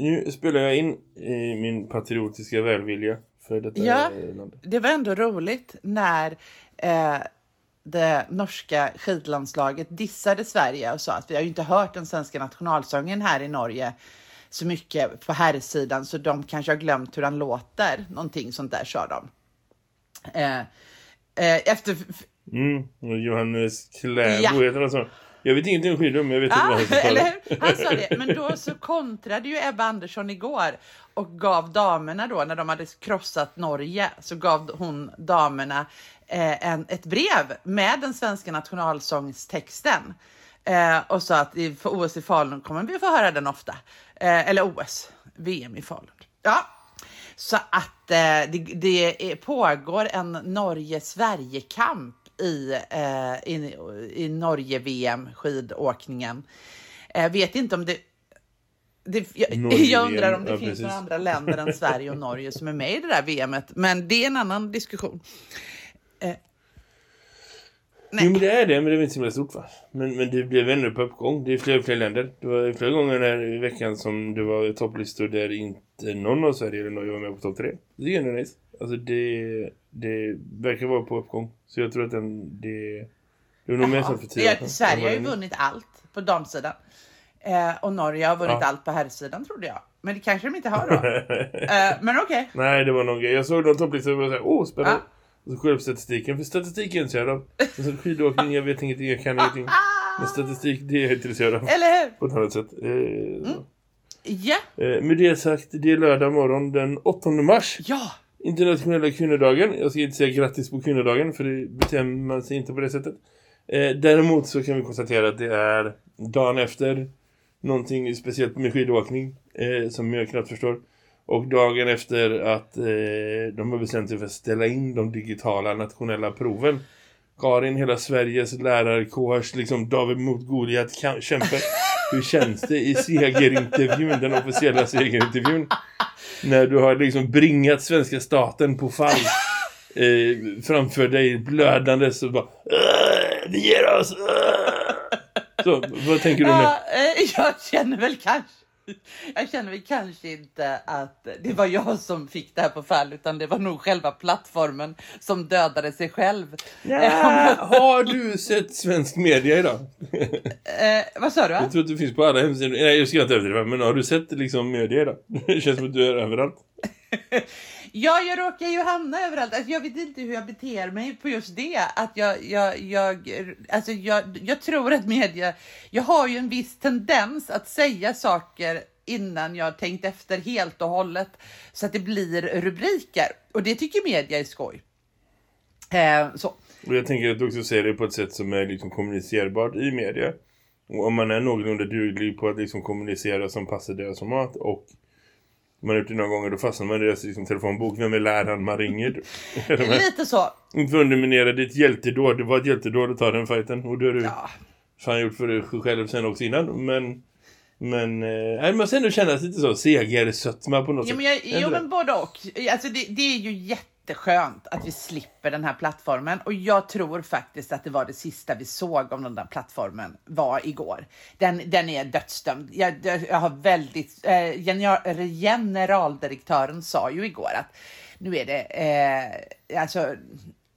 Nu spelar jag in i min patriotiska välvilja för detta Ja, land. det var ändå roligt när eh, det norska skidlandslaget dissade Sverige och sa att vi har ju inte hört den svenska nationalsången här i Norge så mycket på herrsidan så de kanske har glömt hur den låter. Någonting sånt där sa de. Eh, eh, efter... Mm, Johannes Kläbo Ja. heter han så. Jag vet ingenting om skidor men jag vet inte Ja, vad han hur? Han sa det. Men då så kontrade ju Ebba Andersson igår och gav damerna då, när de hade krossat Norge, så gav hon damerna eh, en, ett brev med den svenska nationalsångstexten. Eh, och sa att i, för OS i Falun kommer vi få höra den ofta. Eh, eller OS, VM i Falun. Ja, så att eh, det, det pågår en Norge-Sverige-kamp i, eh, i, i Norge-VM, skidåkningen. Jag vet inte om det... det jag, jag undrar om det ja, finns precis. några andra länder än Sverige och Norge som är med i det där VMet. Men det är en annan diskussion. Eh, nej. Jo men det är det, men det är inte så himla stort va? Men, men det blev ändå på uppgång. Det är fler och fler länder. Det var flera gånger den här veckan som det var topplistor där inte någon av Sverige eller Norge var med på topp tre. Det är ändå nice. Alltså det, det verkar vara på uppgång. Så jag tror att den, det, det är nog mer för tio sedan. Sverige har ju det vunnit allt på damsidan. Eh, och Norge har vunnit Ja. allt på herrsidan trodde jag. Men det kanske de inte har då. eh, men okej. Nej, det var någon grej. Jag såg någon topplistor och var såhär, åh, spännande. Ja. Och så kollade jag statistiken. För statistik är jag intresserad av. Och så skidåkning, jag vet ingenting, jag kan ingenting. Men statistik, det är jag intresserad av. Eller hur? På ett annat sätt. Eh, så. Ja. Eh, med det sagt, det är lördag morgon den 8 mars. Ja. Internationella kvinnodagen. Jag ska inte säga grattis på kvinnodagen för det bestämmer man sig inte på det sättet. Eh, däremot så kan vi konstatera att det är dagen efter någonting speciellt med skidåkning eh, som jag knappt förstår. Och dagen efter att eh, de har bestämt sig för att ställa in de digitala nationella proven. Karin, hela Sveriges lärarkårs liksom David mot Goliat-kämpe. Hur känns det i segerintervjun, den officiella segerintervjun? När du har liksom bringat svenska staten på fall eh, framför dig blödande så bara "Åh, Vi ger oss! åh." Så, vad tänker du nu? Ja, eh, jag känner väl kanske jag känner väl kanske inte att det var jag som fick det här på fall utan det var nog själva plattformen som dödade sig själv. Ja, har du sett svensk media idag? Eh, vad sa du? Jag tror att det finns på alla hemsidor. Nej, jag ska inte överdriva, men har du sett liksom media idag? Det känns som att du är överallt. Ja, jag råkar ju hamna överallt. Alltså, jag vet inte hur jag beter mig på just det. Att jag, jag, jag, alltså, jag, jag tror att media... Jag har ju en viss tendens att säga saker innan jag tänkt efter helt och hållet så att det blir rubriker. Och det tycker media är skoj. Eh, så. Och jag tänker att du också säger det på ett sätt som är liksom kommunicerbart i media. Och om man är någorlunda duglig på att liksom kommunicera som passar deras format och man har gjort det några gånger, då fastnar man i deras liksom, telefonbok. Vem är läraren man ringer? Lite så. Inte underminera ditt hjältedåd. Det var ett hjältedåd att ta den fighten. Och det har du Ja. fan gjort för dig själv sen också innan. Men, men eh, man måste ändå känna sig lite så segersötma på något Ja, sätt. men jag, jo, men både och. Alltså, det, det är ju jätteskönt att vi slipper den här plattformen. Och jag tror faktiskt att det var det sista vi såg om den där plattformen var igår. Den, den är dödsdömd. Jag, jag har väldigt... Eh, general, generaldirektören sa ju igår att nu är det... Eh, alltså,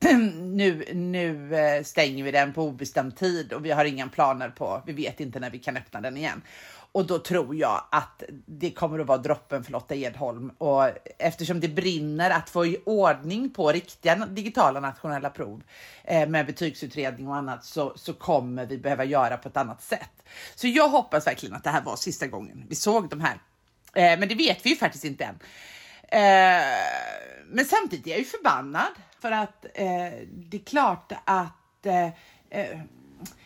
nu, nu eh, stänger vi den på obestämd tid och vi har inga planer på, vi vet inte när vi kan öppna den igen. Och då tror jag att det kommer att vara droppen för Lotta Edholm. Och eftersom det brinner att få i ordning på riktiga digitala nationella prov eh, med betygsutredning och annat så, så kommer vi behöva göra på ett annat sätt. Så jag hoppas verkligen att det här var sista gången vi såg de här. Eh, men det vet vi ju faktiskt inte än. Eh, men samtidigt är jag ju förbannad för att eh, det är klart att eh, eh,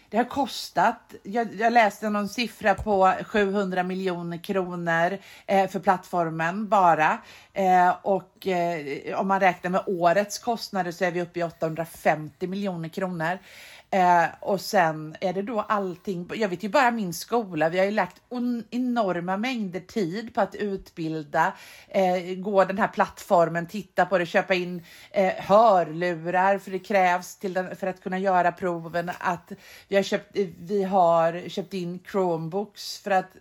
det har kostat, jag, jag läste någon siffra på 700 miljoner kronor eh, för plattformen bara. Eh, och eh, om man räknar med årets kostnader så är vi uppe i 850 miljoner kronor. Eh, och sen är det då allting, jag vet ju bara min skola, vi har ju lagt enorma mängder tid på att utbilda, eh, gå den här plattformen, titta på det, köpa in eh, hörlurar för det krävs till den, för att kunna göra proven, att vi har köpt, vi har köpt in Chromebooks för att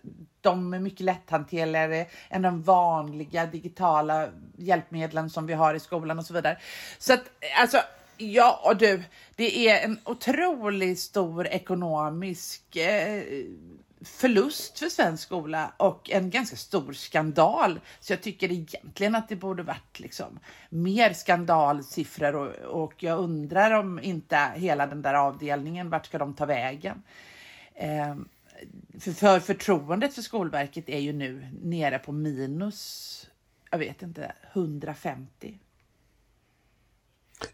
de är mycket lätthanterligare än de vanliga digitala hjälpmedlen som vi har i skolan och så vidare. Så att alltså Ja du, det är en otroligt stor ekonomisk eh, förlust för svensk skola och en ganska stor skandal. Så jag tycker egentligen att det borde varit liksom mer skandalsiffror och, och jag undrar om inte hela den där avdelningen, vart ska de ta vägen? Eh, för, för förtroendet för Skolverket är ju nu nere på minus, jag vet inte, 150.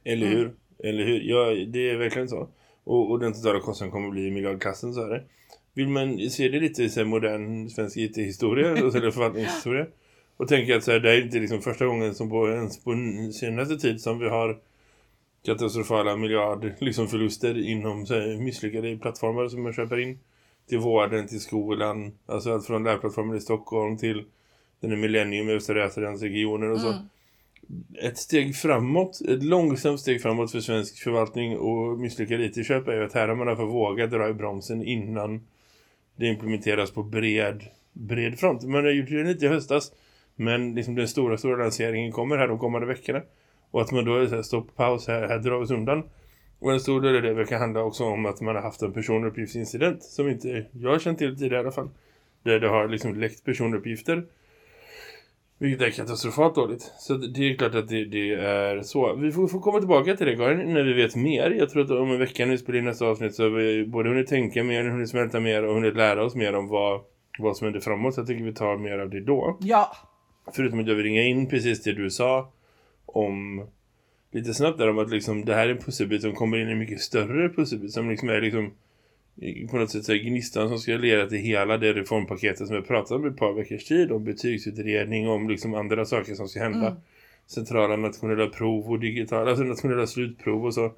Eller hur? Mm. Eller hur? Ja, det är verkligen så. Och, och den totala kostnaden kommer att bli i miljardklassen, så är det. Vill man se det lite i modern svensk IT-historia eller förvaltningshistoria och tänka att så här, det är inte liksom första gången som på, ens på senaste tid som vi har katastrofala miljard liksom förluster inom så här, misslyckade plattformar som man köper in till vården, till skolan alltså allt från lärplattformen i Stockholm till den är Millennium i Östra regionen och så. Mm ett steg framåt, ett långsamt steg framåt för svensk förvaltning och misslyckad IT-köp är ju att här har man därför vågat dra i bromsen innan det implementeras på bred, bred front. Man har gjort det lite i höstas men liksom den stora, stora lanseringen kommer här de kommande veckorna. Och att man då är så här, stopp, paus, här, här drar vi oss undan. Och en stor del av det verkar handla också om att man har haft en personuppgiftsincident som inte jag har känt till tidigare i alla fall. Där det har liksom läckt personuppgifter vilket är katastrofalt dåligt. Så det är klart att det, det är så. Vi får, får, komma tillbaka till det Karin när vi vet mer. Jag tror att om en vecka när vi spelar in nästa avsnitt så har vi både hunnit tänka mer, hunnit smälta mer och hunnit lära oss mer om vad, vad som händer framåt. Så jag tycker vi tar mer av det då. Ja. Förutom att jag vill ringa in precis det du sa om lite snabbt där om att liksom, det här är en pusselbit som kommer in i en mycket större pusselbit som liksom är liksom på något sätt så gnistan som ska leda till hela det reformpaketet som vi pratat om ett par veckors tid om betygsutredning om liksom andra saker som ska hända mm. centrala nationella prov och digitala alltså nationella slutprov och så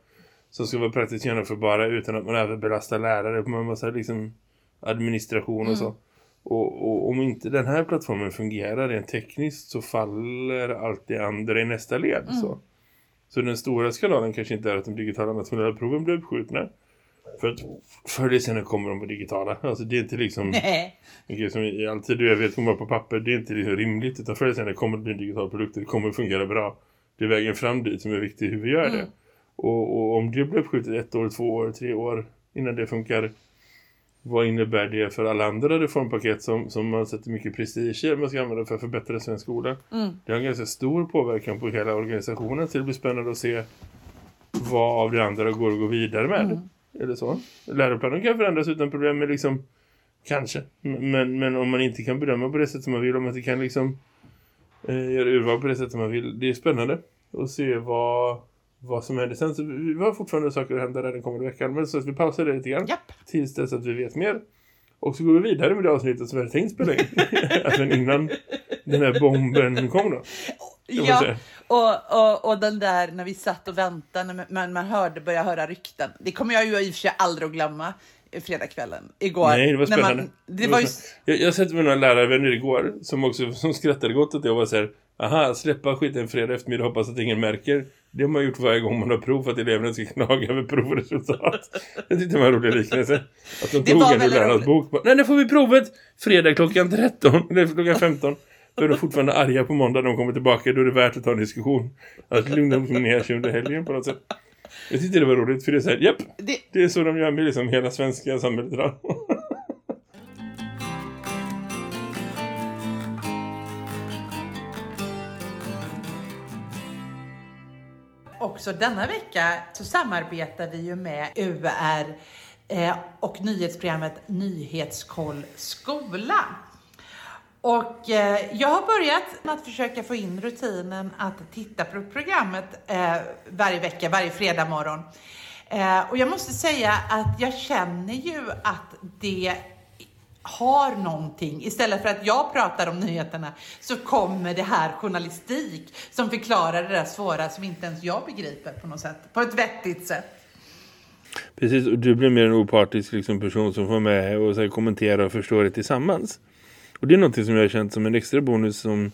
som ska vara praktiskt genomförbara utan att man även belastar lärare på en massa liksom administration och mm. så och, och, om inte den här plattformen fungerar rent tekniskt så faller allt det andra i nästa led mm. så. så den stora skandalen kanske inte är att de digitala nationella proven blir uppskjutna för att förr eller senare kommer de på digitala. Alltså det är inte liksom... Nej. Okay, som i alltid du vet kommer på papper. Det är inte liksom rimligt. Utan förr eller senare kommer det bli en digital produkt. Det kommer fungera bra. Det är vägen fram dit som är viktig hur vi gör mm. det. Och, och, om det blir uppskjutet ett år, två år, tre år innan det funkar. Vad innebär det för alla andra reformpaket som, som man sätter mycket prestige i man ska använda för att förbättra svensk skola? Mm. Det har en ganska stor påverkan på hela organisationen. Så det blir spännande att se vad av det andra går att gå vidare med. Mm. Eller så. Läroplanen kan förändras utan problem med liksom kanske. Men, men om man inte kan bedöma på det sätt som man vill, om man inte kan liksom eh, göra urval på det sätt som man vill. Det är spännande att se vad, vad som händer sen. Så vi har fortfarande saker att hända där den kommande veckan. Men så att vi pausar det lite grann. Japp. Tills dess att vi vet mer. Och så går vi vidare med det avsnittet som vi hade tänkt spela in. Även innan den här bomben kom då. Ja, och, och, och den där när vi satt och väntade, när man, man hörde, började höra rykten. Det kommer jag ju i och för sig aldrig att glömma fredagskvällen igår. Nej, det var spännande. Man, det var ju... jag, jag satt med några lärarvänner igår som också som skrattade gott att jag var så här, aha, släppa skiten en fredag eftermiddag hoppas att ingen märker. Det har man gjort varje gång man har prov för att eleverna ska knaga över provresultat. Jag tyckte det var en rolig liknelse. Att de tog en ur lärarnas bok. Nej, nu får vi provet fredag klockan 13, eller klockan 15. Då är de fortfarande arga på måndag när de kommer tillbaka. Då är det värt att ta en diskussion. Att lugna dem ner sig under helgen på något sätt. Jag tyckte det var roligt för det är så här, japp, det, det är så de gör med liksom hela svenska samhället idag. Också denna vecka så samarbetar vi ju med UR eh, och nyhetsprogrammet Nyhetskoll skola. Och eh, jag har börjat att försöka få in rutinen att titta på programmet eh, varje vecka, varje fredag morgon. Eh, och jag måste säga att jag känner ju att det har någonting. Istället för att jag pratar om nyheterna så kommer det här journalistik som förklarar det där svåra som inte ens jag begriper på något sätt. På ett vettigt sätt. Precis, och du blir mer en opartisk liksom, person som får med och så kommentera och förstå det tillsammans. Och det är något som jag har känt som en extra bonus som,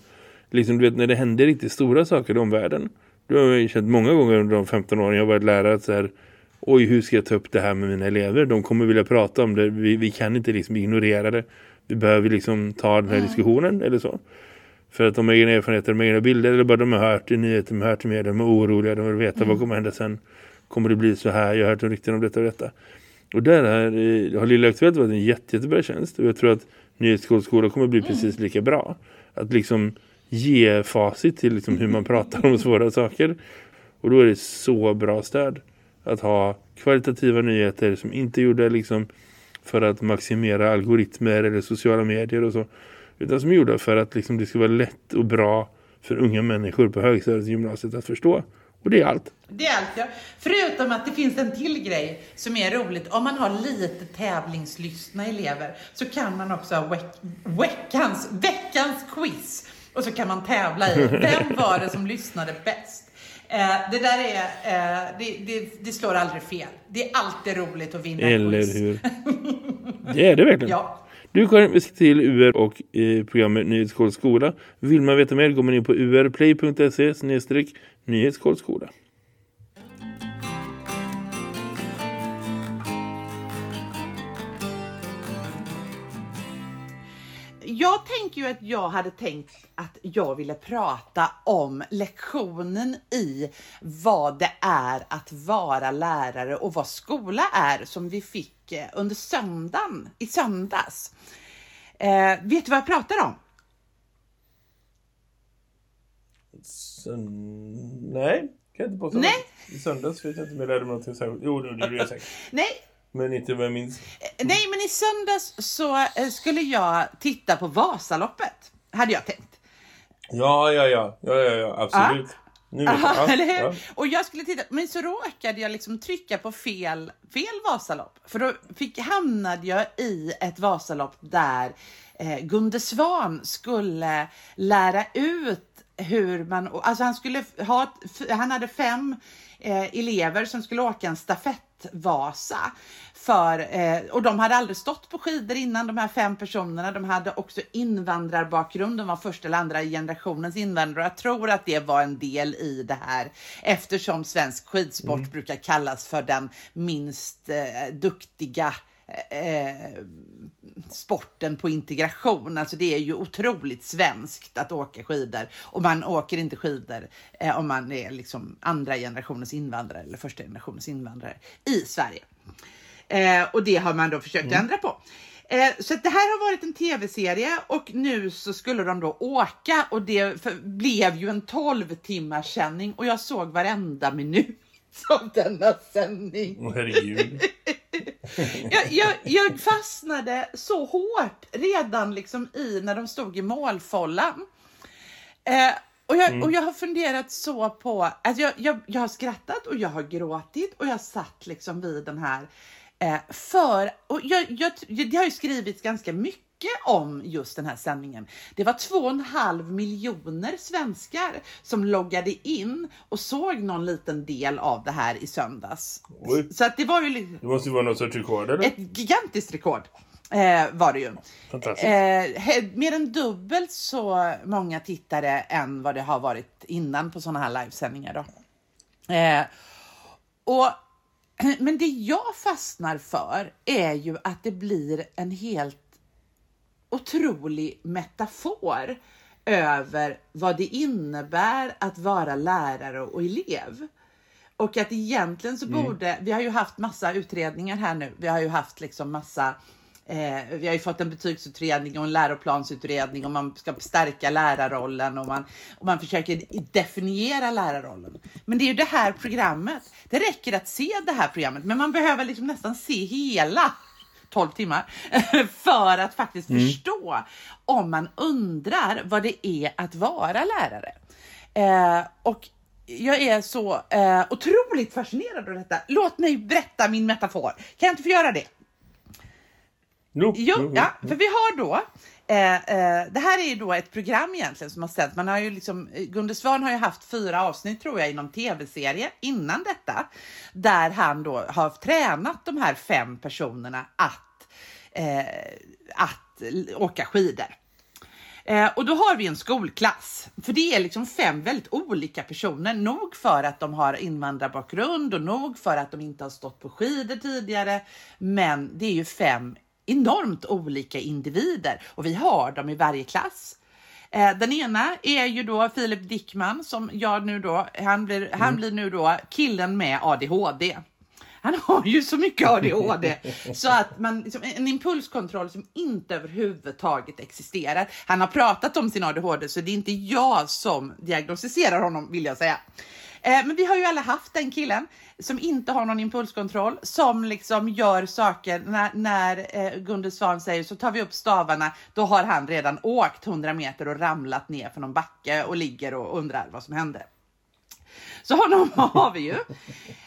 liksom du vet, när det händer riktigt stora saker i omvärlden. Du har jag känt många gånger under de 15 åren jag har varit lärare att så här, oj hur ska jag ta upp det här med mina elever? De kommer vilja prata om det, vi, vi kan inte liksom ignorera det. Vi behöver liksom ta den här diskussionen eller så. För att de har egna erfarenheter, de har egna bilder eller bara de har hört i nyheter, de har hört media, de är oroliga, de vill veta mm. vad kommer hända sen. Kommer det bli så här? Jag har hört rykten om detta och detta. Och där är, har Lilla Aktuellt varit en jätte, jättebra tjänst. Och jag tror att Nyhetsskolan kommer bli mm. precis lika bra. Att liksom ge facit till liksom hur man pratar om svåra saker. Och då är det så bra stöd att ha kvalitativa nyheter som inte gjorda liksom för att maximera algoritmer eller sociala medier och så. Utan som är gjorda för att liksom det ska vara lätt och bra för unga människor på högstadiet och gymnasiet att förstå. Och det är allt. Det är allt, ja. Förutom att det finns en till grej som är roligt. Om man har lite tävlingslystna elever så kan man också ha veck veckans, veckans quiz. Och så kan man tävla i vem var det som lyssnade bäst. Eh, det där är, eh, det, det, det, slår aldrig fel. Det är alltid roligt att vinna Eller quiz. hur? Det är det verkligen. ja. Du Karin, vi ska till UR och eh, programmet Nyhetskoll skola. Vill man veta mer går man in på urplay.se snedstreck Jag tänker ju att jag hade tänkt att jag ville prata om lektionen i vad det är att vara lärare och vad skola är som vi fick eh, under söndagen, i söndags. Eh, vet du vad jag pratar om? Nej, kan jag inte påstå. Nej. I söndags vet jag inte om jag lärde mig någonting särskilt. Jo, det gjorde jag säkert. Nej, men inte vad jag minns. Eh, nej, men i söndags så eh, skulle jag titta på Vasaloppet, hade jag tänkt. Ja, ja, ja, ja, ja, ja absolut. Ja. Nu Aha, eller hur? Ja. Och jag skulle titta, men så råkade jag liksom trycka på fel, fel Vasalopp. För då fick, hamnade jag i ett Vasalopp där eh, Gunde Svan skulle lära ut hur man, alltså han skulle ha, han hade fem eh, elever som skulle åka en stafettvasa. För, eh, och de hade aldrig stått på skidor innan, de här fem personerna. De hade också invandrarbakgrund, de var första eller andra generationens invandrare. Jag tror att det var en del i det här eftersom svensk skidsport mm. brukar kallas för den minst eh, duktiga eh, sporten på integration. Alltså det är ju otroligt svenskt att åka skidor och man åker inte skidor eh, om man är liksom andra generationens invandrare eller första generationens invandrare i Sverige. Eh, och det har man då försökt mm. ändra på. Eh, så det här har varit en tv-serie och nu så skulle de då åka och det blev ju en 12 timmars sändning och jag såg varenda minut av denna sändning. herregud. jag, jag, jag, fastnade så hårt redan liksom i när de stod i målfållan. Eh, och, jag, mm. och jag har funderat så på, att jag, jag, jag har skrattat och jag har gråtit och jag satt liksom vid den här Eh, för, och jag, jag, det har ju skrivits ganska mycket om just den här sändningen. Det var två och en halv miljoner svenskar som loggade in och såg någon liten del av det här i söndags. Oj. Så att det var ju... Det måste ju vara något sorts rekord, eller? Ett gigantiskt rekord. Eh, var det ju. Eh, mer än dubbelt så många tittare än vad det har varit innan på sådana här livesändningar. Då. Eh, och Men det jag fastnar för är ju att det blir en helt otrolig metafor över vad det innebär att vara lärare och elev. Och att egentligen så mm. borde, mm. vi har ju haft massa utredningar här nu, vi har ju haft liksom massa Eh, vi har ju fått en betygsutredning och en läroplansutredning och man ska stärka lärarrollen och man, och man försöker definiera lärarrollen. Men det är ju det här programmet. Det räcker att se det här programmet, men man behöver liksom nästan se hela 12 timmar för att faktiskt mm. förstå om man undrar vad det är att vara lärare. Eh, och jag är så eh, otroligt fascinerad av detta. Låt mig berätta min metafor. Kan jag inte få göra det? Jo, Jo, ja, för vi har då Eh, eh, det här är ju då ett program egentligen som har sänts. Man har ju liksom, eh, Gunde Svan har ju haft fyra avsnitt tror jag inom tv-serie innan detta. Där han då har tränat de här fem personerna att, eh, att åka skidor. Eh, och då har vi en skolklass, för det är liksom fem väldigt olika personer. Nog för att de har invandrarbakgrund och nog för att de inte har stått på skidor tidigare. Men det är ju fem enormt olika individer och vi har dem i varje klass. Eh, den ena är ju då Filip Dickman som jag nu då, han blir, mm. han blir nu då killen med ADHD. Han har ju så mycket ADHD så att man, liksom, en impulskontroll som inte överhuvudtaget existerar. Han har pratat om sin ADHD så det är inte jag som diagnostiserar honom vill jag säga. Eh, men vi har ju alla haft den killen som inte har någon impulskontroll, som liksom gör saker när, när eh, Gunde Svan säger så tar vi upp stavarna, då har han redan åkt 100 meter och ramlat ner för någon backe och ligger och undrar vad som hände. Så honom har vi ju.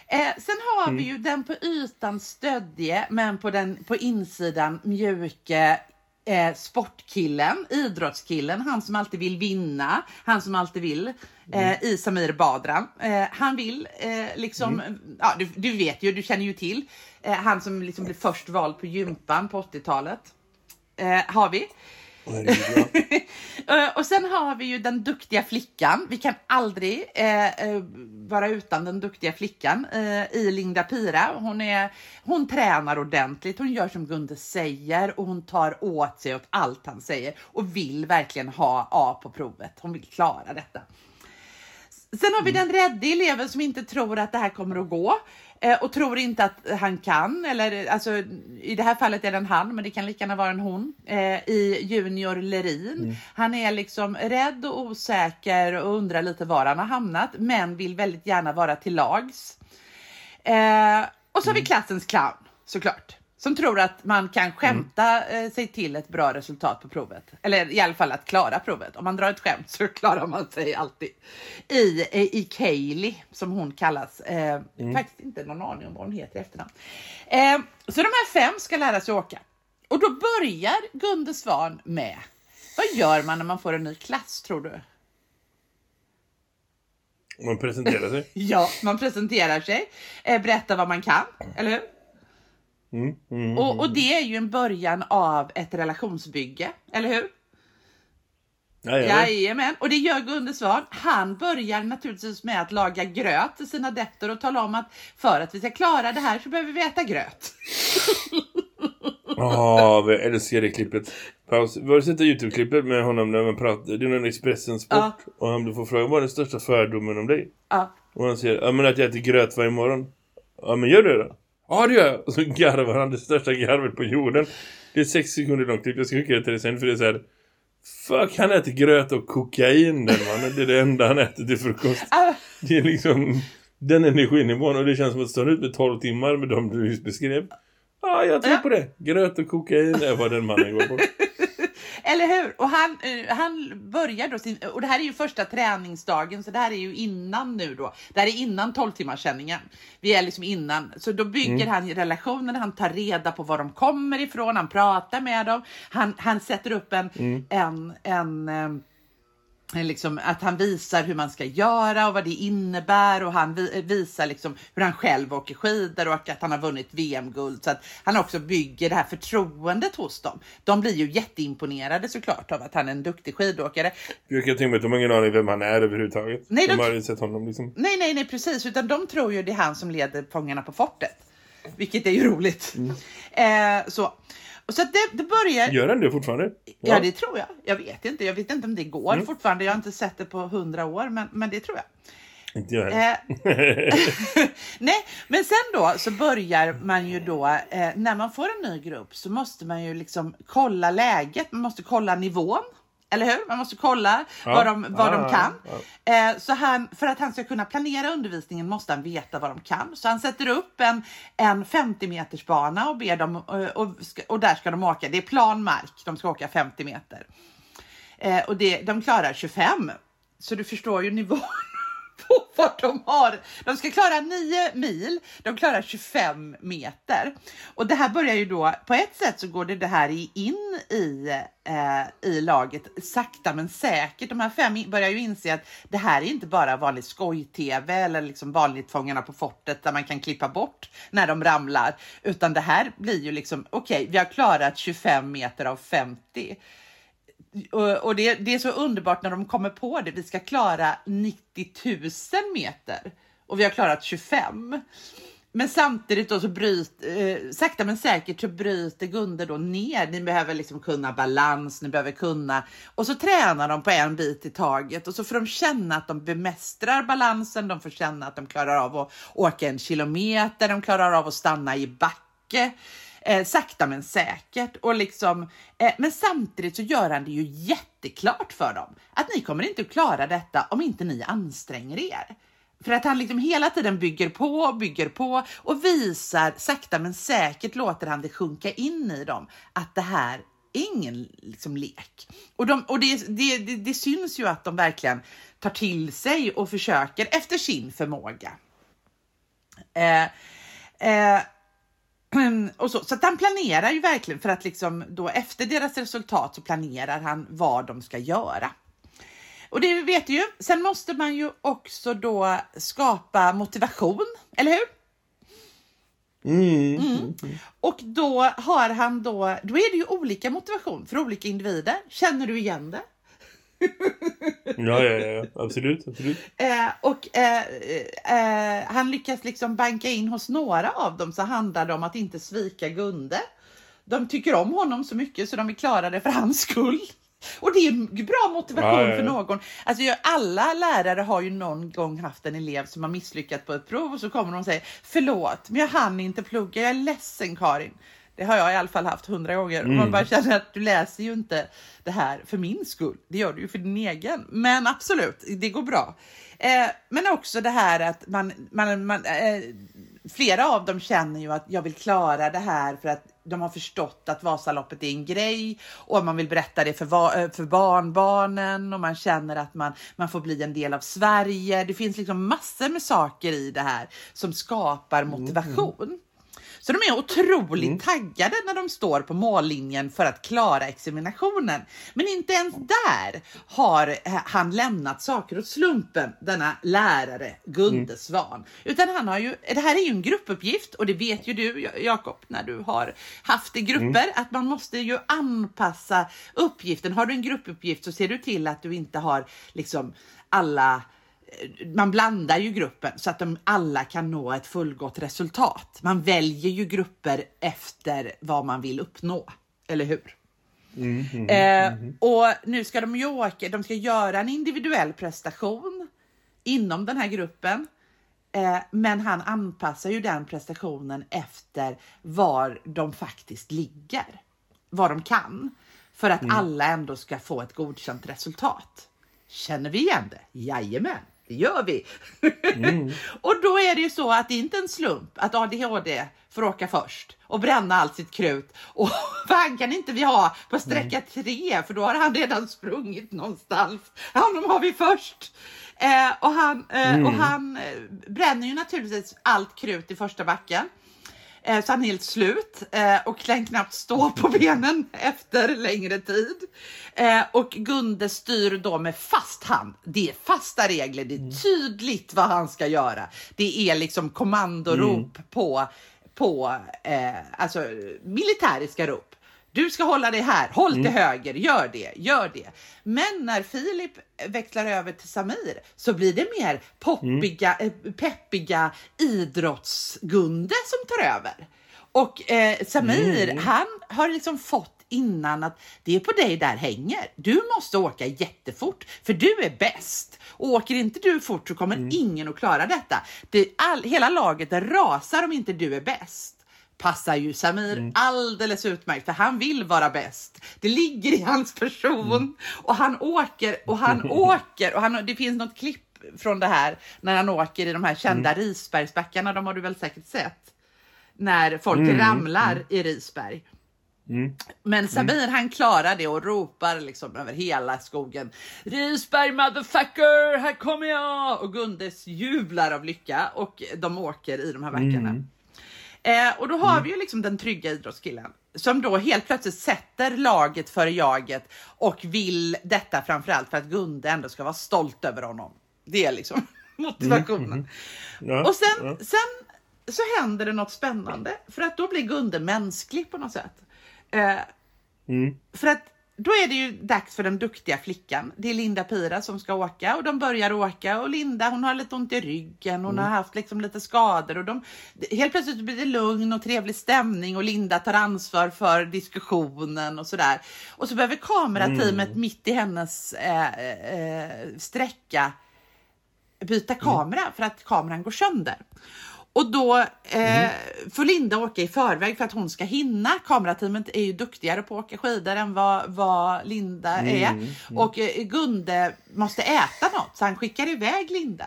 Eh, sen har vi ju den på ytan stödje, men på, den, på insidan mjuke eh, sportkillen, idrottskillen, han som alltid vill vinna, han som alltid vill, mm. i Samir Badran. Eh, han vill eh, liksom, mm. ja du, du, vet ju, du känner ju till, eh, han som liksom blev först vald på gympan på 80-talet. Eh, har vi. Eh, och sen har vi ju den duktiga flickan. Vi kan aldrig eh, eh, vara utan den duktiga flickan eh, i Linda Pira. Hon, är, hon tränar ordentligt, hon gör som Gunde säger och hon tar åt sig åt allt han säger och vill verkligen ha A på provet. Hon vill klara detta. Sen har vi mm. den rädda eleven som inte tror att det här kommer att gå. Eh, och tror inte att han kan, eller alltså i det här fallet är det en han, men det kan lika gärna vara en hon, eh, i Junior Lerin. Mm. Han är liksom rädd och osäker och undrar lite var han har hamnat, men vill väldigt gärna vara till lags. Eh, och så har vi mm. klassens clown, såklart. Som tror att man kan skämta mm. sig till ett bra resultat på provet. Eller i alla fall att klara provet. Om man drar ett skämt så klarar man sig alltid. I, i Kaylee, som hon kallas. Eh, mm. Faktiskt inte någon aning om vad hon heter i efternamn. Eh, så de här fem ska lära sig åka. Och då börjar Gunde Svan med, vad gör man när man får en ny klass tror du? Man presenterar sig. ja, man presenterar sig, eh, berättar vad man kan, eller hur? Mm, mm, och, och, det är ju en början av ett relationsbygge, eller hur? Jajamän. Och det gör Gunde Svan. Han börjar naturligtvis med att laga gröt till sina adepter och tala om att för att vi ska klara det här så behöver vi äta gröt. Ja, oh, jag älskar det klippet. Paus. Var du sett det Youtube-klippet med honom när man pratar? Det är någon Expressen Sport. Ja. Och han får fråga, vad är den största fördomen om dig? Ja. Och han säger, ja men att jag äter gröt varje morgon. Ja men gör du det då? Ja det gör jag. Och så garvar han det största garvet på jorden. Det är sex sekunder långt klipp. Jag ska skicka det till dig sen för det är så här... Fuck, han äter gröt och kokain den mannen. Det är det enda han äter till frukost. Ah. Det är liksom den energinivån. Och det känns som att stå ut med 12 timmar med dem du just beskrev. Ja, jag tror på det. Gröt och kokain är vad den mannen går på. Eller hur? Och han, uh, han börjar då sin, och det här är ju första träningsdagen så det här är ju innan nu då. Det här är innan 12 timmars sändningen. Vi är liksom innan, så då bygger mm. han relationen, han tar reda på var de kommer ifrån, han pratar med dem, han, han sätter upp en, mm. en, en, um, Liksom, att han visar hur man ska göra och vad det innebär och han visar liksom hur han själv åker skidor och att han har vunnit VM-guld. Så att han också bygger det här förtroendet hos dem. De blir ju jätteimponerade såklart av att han är en duktig skidåkare. Jag kan tänka mig att de har ingen aning vem han är överhuvudtaget. Nej, de, de har sett honom liksom. Nej, nej, nej, precis. Utan de tror ju det är han som leder fångarna på fortet. Vilket är ju roligt. Mm. Eh, så. Så att det, det börjar... Gör den det fortfarande? Ja. ja. det tror jag. Jag vet inte. Jag vet inte om det går mm. fortfarande. Jag har inte sett det på hundra år, men, men det tror jag. Inte jag eh, Nej, men sen då så börjar man ju då, eh, när man får en ny grupp så måste man ju liksom kolla läget, man måste kolla nivån. Eller hur? Man måste kolla ja. vad, de, vad ja, de kan. Ja, eh, så han, för att han ska kunna planera undervisningen måste han veta vad de kan. Så han sätter upp en, en 50 meters bana och ber dem, och, och, och där ska de åka. Det är plan mark, de ska åka 50 meter. Eh, och det, de klarar 25. Så du förstår ju nivån på vad de har. De ska klara 9 mil, de klarar 25 meter. Och det här börjar ju då, på ett sätt så går det, det här in i, eh, i laget sakta men säkert. De här fem börjar ju inse att det här är inte bara vanlig skoj-tv eller liksom vanligt Fångarna på fortet där man kan klippa bort när de ramlar, utan det här blir ju liksom, okej, okay, vi har klarat 25 meter av 50 och det, det, är så underbart när de kommer på det. Vi ska klara 90 000 meter och vi har klarat 25. Men samtidigt då så bryter, eh, sakta men säkert så bryter Gunde då ner. Ni behöver liksom kunna balans, ni behöver kunna och så tränar de på en bit i taget och så får de känna att de bemästrar balansen. De får känna att de klarar av att åka en kilometer, de klarar av att stanna i backe eh, sakta men säkert. Och liksom, eh, men samtidigt så gör han det ju jätteklart för dem att ni kommer inte att klara detta om inte ni anstränger er. För att han liksom hela tiden bygger på, bygger på och visar sakta men säkert låter han det sjunka in i dem att det här är ingen liksom, lek. Och, de, och det, det, det, det syns ju att de verkligen tar till sig och försöker efter sin förmåga. Eh, eh, och så så att han planerar ju verkligen för att liksom då efter deras resultat så planerar han vad de ska göra. Och det vet du ju. Sen måste man ju också då skapa motivation, eller hur? Mm. Mm. Och då har han då, då är det ju olika motivation för olika individer. Känner du igen det? Ja, ja, ja, absolut. absolut. Eh, och eh, eh, han lyckas liksom banka in hos några av dem så handlar det om att inte svika Gunde. De tycker om honom så mycket så de vill klara det för hans skull. Och det är bra motivation ja, ja. för någon. Alltså, alla lärare har ju någon gång haft en elev som har misslyckats på ett prov och så kommer de och säger förlåt, men jag hann inte plugga. Jag är ledsen Karin. Det har jag i alla fall haft hundra gånger. Mm. Man bara känner att du läser ju inte det här för min skull. Det gör du ju för din egen. Men absolut, det går bra. Eh, men också det här att man, man, man eh, flera av dem känner ju att jag vill klara det här för att de har förstått att Vasaloppet är en grej och man vill berätta det för, eh, för barnbarnen och man känner att man, man får bli en del av Sverige. Det finns liksom massor med saker i det här som skapar motivation. Mm. Så de är otroligt mm. taggade när de står på mållinjen för att klara examinationen. Men inte ens där har han lämnat saker åt slumpen, denna lärare Gunde mm. Svan. Utan han har ju, det här är ju en gruppuppgift och det vet ju du Jakob när du har haft i grupper mm. att man måste ju anpassa uppgiften. Har du en gruppuppgift så ser du till att du inte har liksom alla man blandar ju gruppen så att de alla kan nå ett fullgott resultat. Man väljer ju grupper efter vad man vill uppnå, eller hur? Mm, mm, eh, mm. Och nu ska de ju åka, de ska göra en individuell prestation inom den här gruppen. Eh, men han anpassar ju den prestationen efter var de faktiskt ligger, vad de kan, för att mm. alla ändå ska få ett godkänt resultat. Känner vi igen det? Jajamän! Det gör vi! Mm. och då är det ju så att det är inte en slump att ADHD får åka först och bränna allt sitt krut. Och han kan inte vi ha på sträcka mm. tre för då har han redan sprungit någonstans. Honom har vi först. Eh, och han, eh, mm. och han eh, bränner ju naturligtvis allt krut i första backen. Eh, så han är helt slut eh, och kan knappt stå på benen efter längre tid. Eh, och Gunde styr då med fast hand. Det är fasta regler, det är mm. tydligt vad han ska göra. Det är liksom kommandorop mm. på, på eh, alltså militäriska rop. Du ska hålla dig här, håll till mm. höger, gör det, gör det. Men när Filip växlar över till Samir så blir det mer poppiga, mm. peppiga idrottsgunde som tar över. Och eh, Samir, mm. han har liksom fått innan att det är på dig där hänger. Du måste åka jättefort för du är bäst. Och åker inte du fort så kommer mm. ingen att klara detta. Det, all, hela laget rasar om inte du är bäst passar ju Samir mm. alldeles utmärkt för han vill vara bäst. Det ligger i hans person mm. och han åker och han åker och han, det finns något klipp från det här när han åker i de här kända mm. Risbergsbackarna. De har du väl säkert sett? När folk mm. ramlar mm. i Risberg. Mm. Men Samir han klarar det och ropar liksom över hela skogen. Risberg motherfucker, här kommer jag! Och Gundes jublar av lycka och de åker i de här backarna. Mm. Eh, och då har vi ju liksom den trygga idrottskillen som då helt plötsligt sätter laget före jaget och vill detta framförallt för att Gunde ändå ska vara stolt över honom. Det är liksom motivationen. Ja, Och sen, ja. sen så händer det något spännande för att då blir Gunde mänsklig på något sätt. Eh, Mm. för att då är det ju dags för den duktiga flickan. Det är Linda Pira som ska åka och de börjar åka och Linda hon har lite ont i ryggen. Hon har haft liksom lite skador och de, helt plötsligt blir det lugn och trevlig stämning och Linda tar ansvar för diskussionen och sådär. Och så behöver kamerateamet mitt i hennes eh, eh, sträcka byta kamera för att kameran går sönder. Och då eh, får Linda åka i förväg för att hon ska hinna. Kamerateamet är ju duktigare på att åka skidor än vad, vad Linda är. Och eh, Gunde måste äta något så han skickar iväg Linda.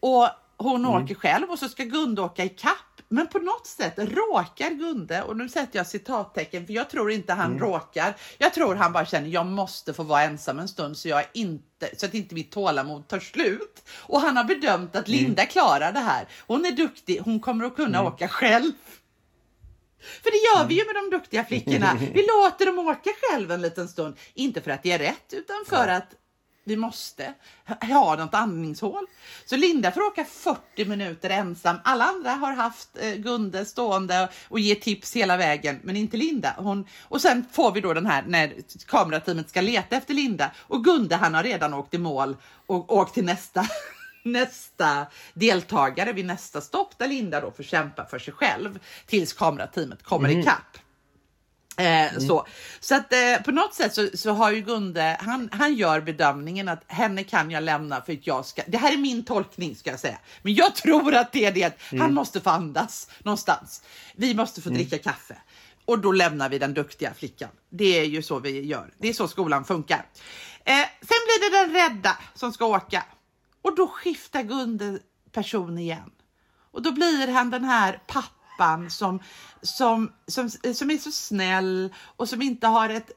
Och hon åker själv och så ska Gunde åka i kapp. Men på något sätt råkar Gunde, och nu sätter jag citattecken för jag tror inte han råkar. Jag tror han bara känner jag måste få vara ensam en stund så, jag inte, så att inte mitt tålamod tar slut. Och han har bedömt att Linda klarar det här. Hon är duktig, hon kommer att kunna åka själv. För det gör vi ju med de duktiga flickorna. Vi låter dem åka själv en liten stund. Inte för att det är rätt, utan för att vi måste ha något andningshål. Så Linda får åka 40 minuter ensam. Alla andra har haft eh, Gunde stående och ger tips hela vägen, men inte Linda. Hon, och sen får vi då den här när kamerateamet ska leta efter Linda och Gunde han har redan åkt i mål och åkt till nästa nästa deltagare vid nästa stopp där Linda då får kämpa för sig själv tills kamerateamet kommer ikapp. Eh, så så att, eh, på något sätt så, så har ju Gunde, han, han gör bedömningen att henne kan jag lämna för att jag ska, det här är min tolkning ska jag säga, men jag tror att det är det att han måste få andas någonstans. Vi måste få dricka kaffe. Och då lämnar vi den duktiga flickan. Det är ju så vi gör. Det är så skolan funkar. Eh, sen blir det den rädda som ska åka. Och då skiftar Gunde person igen. Och då blir han den här pappan som, som, som, som är så snäll och som inte har ett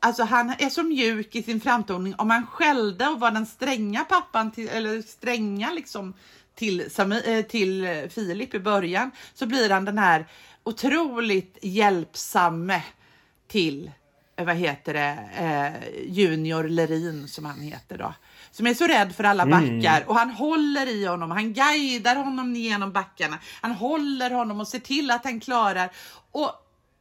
Alltså han är så mjuk i sin framtoning. Om han skällde och var den stränga pappan, till, eller stränga liksom till, eh, till Filip i början, så blir han den här otroligt hjälpsamme till, vad heter det, eh, Junior Lerin som han heter då. Som är så rädd för alla backar och han håller i honom, han guidar honom genom backarna. Han håller honom och ser till att han klarar. Och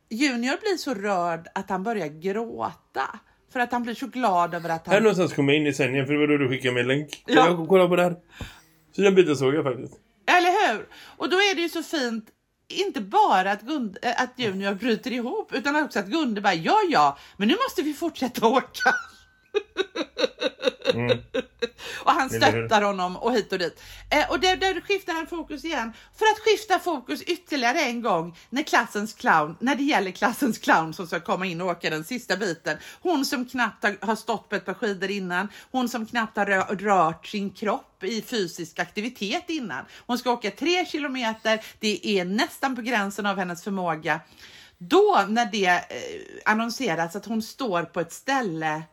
Junior blir så rörd att han börjar gråta. För att han blir så glad över att Här han... någonstans kom jag in i sändningen för det var då du skickade mig en länk. Ja. jag kolla på det här? Så den biten såg jag faktiskt. Eller hur? Och då är det ju så fint, inte bara att, Gund, eh, att Junior bryter ihop, utan också att Gunde bara, ja ja, men nu måste vi fortsätta åka. Mm. Och han stöttar honom och hit och dit. Eh, och där, där skiftar han fokus igen. För att skifta fokus ytterligare en gång när klassens clown, när det gäller klassens clown som ska komma in och åka den sista biten. Hon som knappt har, har stått på ett par skidor innan. Hon som knappt har rö- rört sin kropp i fysisk aktivitet innan. Hon ska åka tre kilometer. Det är nästan på gränsen av hennes förmåga. Då när det eh, annonseras att hon står på ett ställe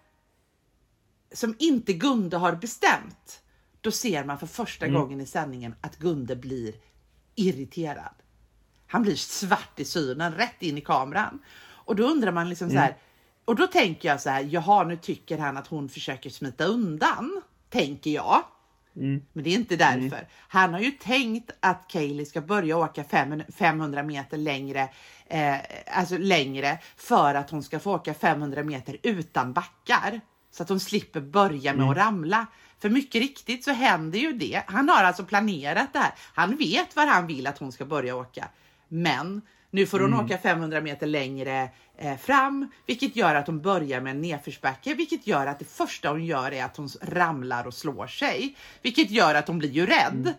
som inte Gunde har bestämt, då ser man för första gången i sändningen att Gunde blir irriterad. Han blir svart i synen, rätt in i kameran. Och då undrar man liksom så här, och då tänker jag så här, jaha, nu tycker han att hon försöker smita undan, tänker jag. Men det är inte därför. Han har ju tänkt att Kaylee ska börja åka fem- 500 meter längre, eh, alltså längre för att hon ska få åka 500 meter utan backar. Så att hon slipper börja med att ramla. För mycket riktigt så händer ju det. Han har alltså planerat det här. Han vet var han vill att hon ska börja åka. Men nu får hon åka 500 meter längre eh, fram, vilket gör att hon börjar med en nedförsbacke, vilket gör att det första hon gör är att hon ramlar och slår sig, vilket gör att hon blir ju rädd.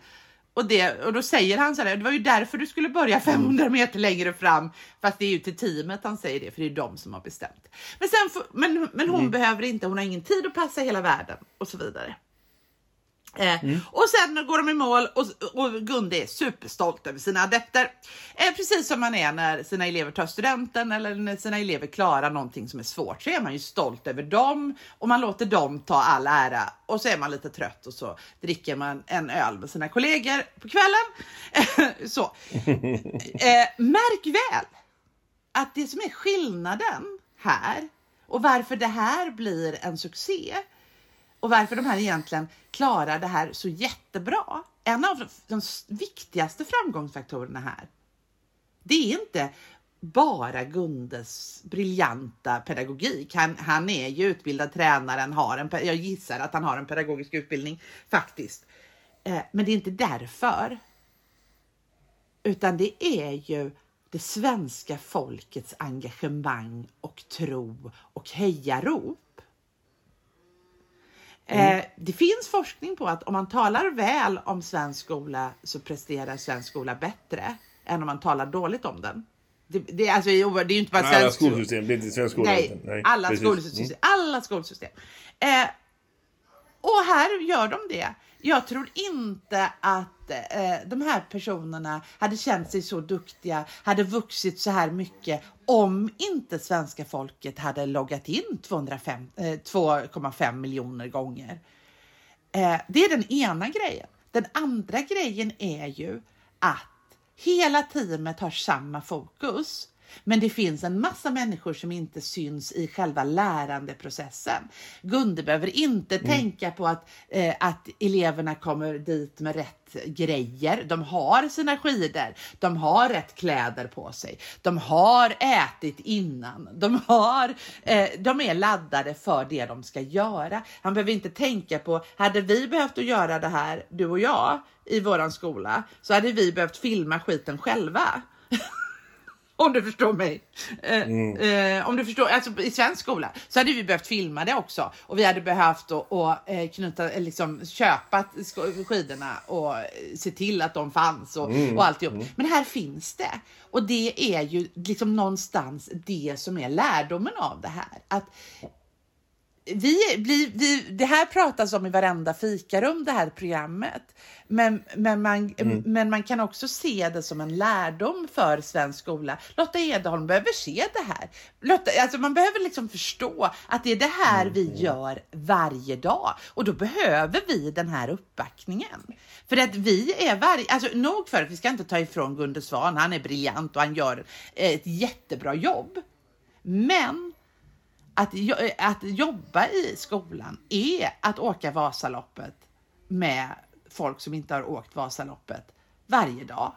Och, det, och då säger han så här, det var ju därför du skulle börja 500 meter längre fram. Fast det är ju till teamet han säger det, för det är de som har bestämt. Men, sen, men, men hon behöver inte, hon har ingen tid att passa hela världen och så vidare. Eh, Och sen går de i mål och, och Gunde är superstolt över sina adepter. Eh, precis som man är när sina elever tar studenten eller när sina elever klarar någonting som är svårt så är man ju stolt över dem och man låter dem ta all ära och så är man lite trött och så dricker man en öl med sina kollegor på kvällen. så. Eh, märk väl att det som är skillnaden här och varför det här blir en succé och varför de här egentligen klarar det här så jättebra. En av de viktigaste framgångsfaktorerna här, det är inte bara Gundes briljanta pedagogik. Han, han är ju utbildad tränare, han har en, jag gissar att han har en pedagogisk utbildning faktiskt. Eh, men det är inte därför. Utan det är ju det svenska folkets engagemang och tro och hejarop. Mm. Eh, det finns forskning på att om man talar väl om svensk skola så presterar svensk skola bättre än om man talar dåligt om den. Det, det, alltså, det är ju inte bara alla svensk... skolsystem, det är inte svensk skola. Nej, nej alla, skolsystem, mm. alla skolsystem. Eh, och här gör de det. Jag tror inte att eh, de här personerna hade känt sig så duktiga, hade vuxit så här mycket om inte svenska folket hade loggat in 2,5 eh, miljoner gånger. Eh, det är den ena grejen. Den andra grejen är ju att hela teamet har samma fokus. Men det finns en massa människor som inte syns i själva lärandeprocessen. Gunde behöver inte mm. tänka på att, eh, att eleverna kommer dit med rätt grejer. De har sina skidor, de har rätt kläder på sig, de har ätit innan, de, har, eh, de är laddade för det de ska göra. Han behöver inte tänka på, hade vi behövt att göra det här, du och jag, i våran skola, så hade vi behövt filma skiten själva. Om du förstår mig. Eh, mm. Eh, om du förstår, alltså i svensk skola så hade vi behövt filma det också och vi hade behövt att och, eh, knyta, eh, liksom köpa skidorna och eh, se till att de fanns och, mm. och alltihop. Mm. Men här finns det och det är ju liksom någonstans det som är lärdomen av det här. Att vi, vi, vi, det här pratas om i varenda fikarum, det här programmet. Men, men, man, mm. men man kan också se det som en lärdom för svensk skola. Lotta Edholm behöver se det här. Lotta, alltså man behöver liksom förstå att det är det här mm. vi gör varje dag. Och då behöver vi den här uppbackningen. För att vi är varje, alltså nog för att vi ska inte ta ifrån Gunde Svan, han är briljant och han gör ett jättebra jobb. Men att, att jobba i skolan är att åka Vasaloppet med folk som inte har åkt Vasaloppet varje dag.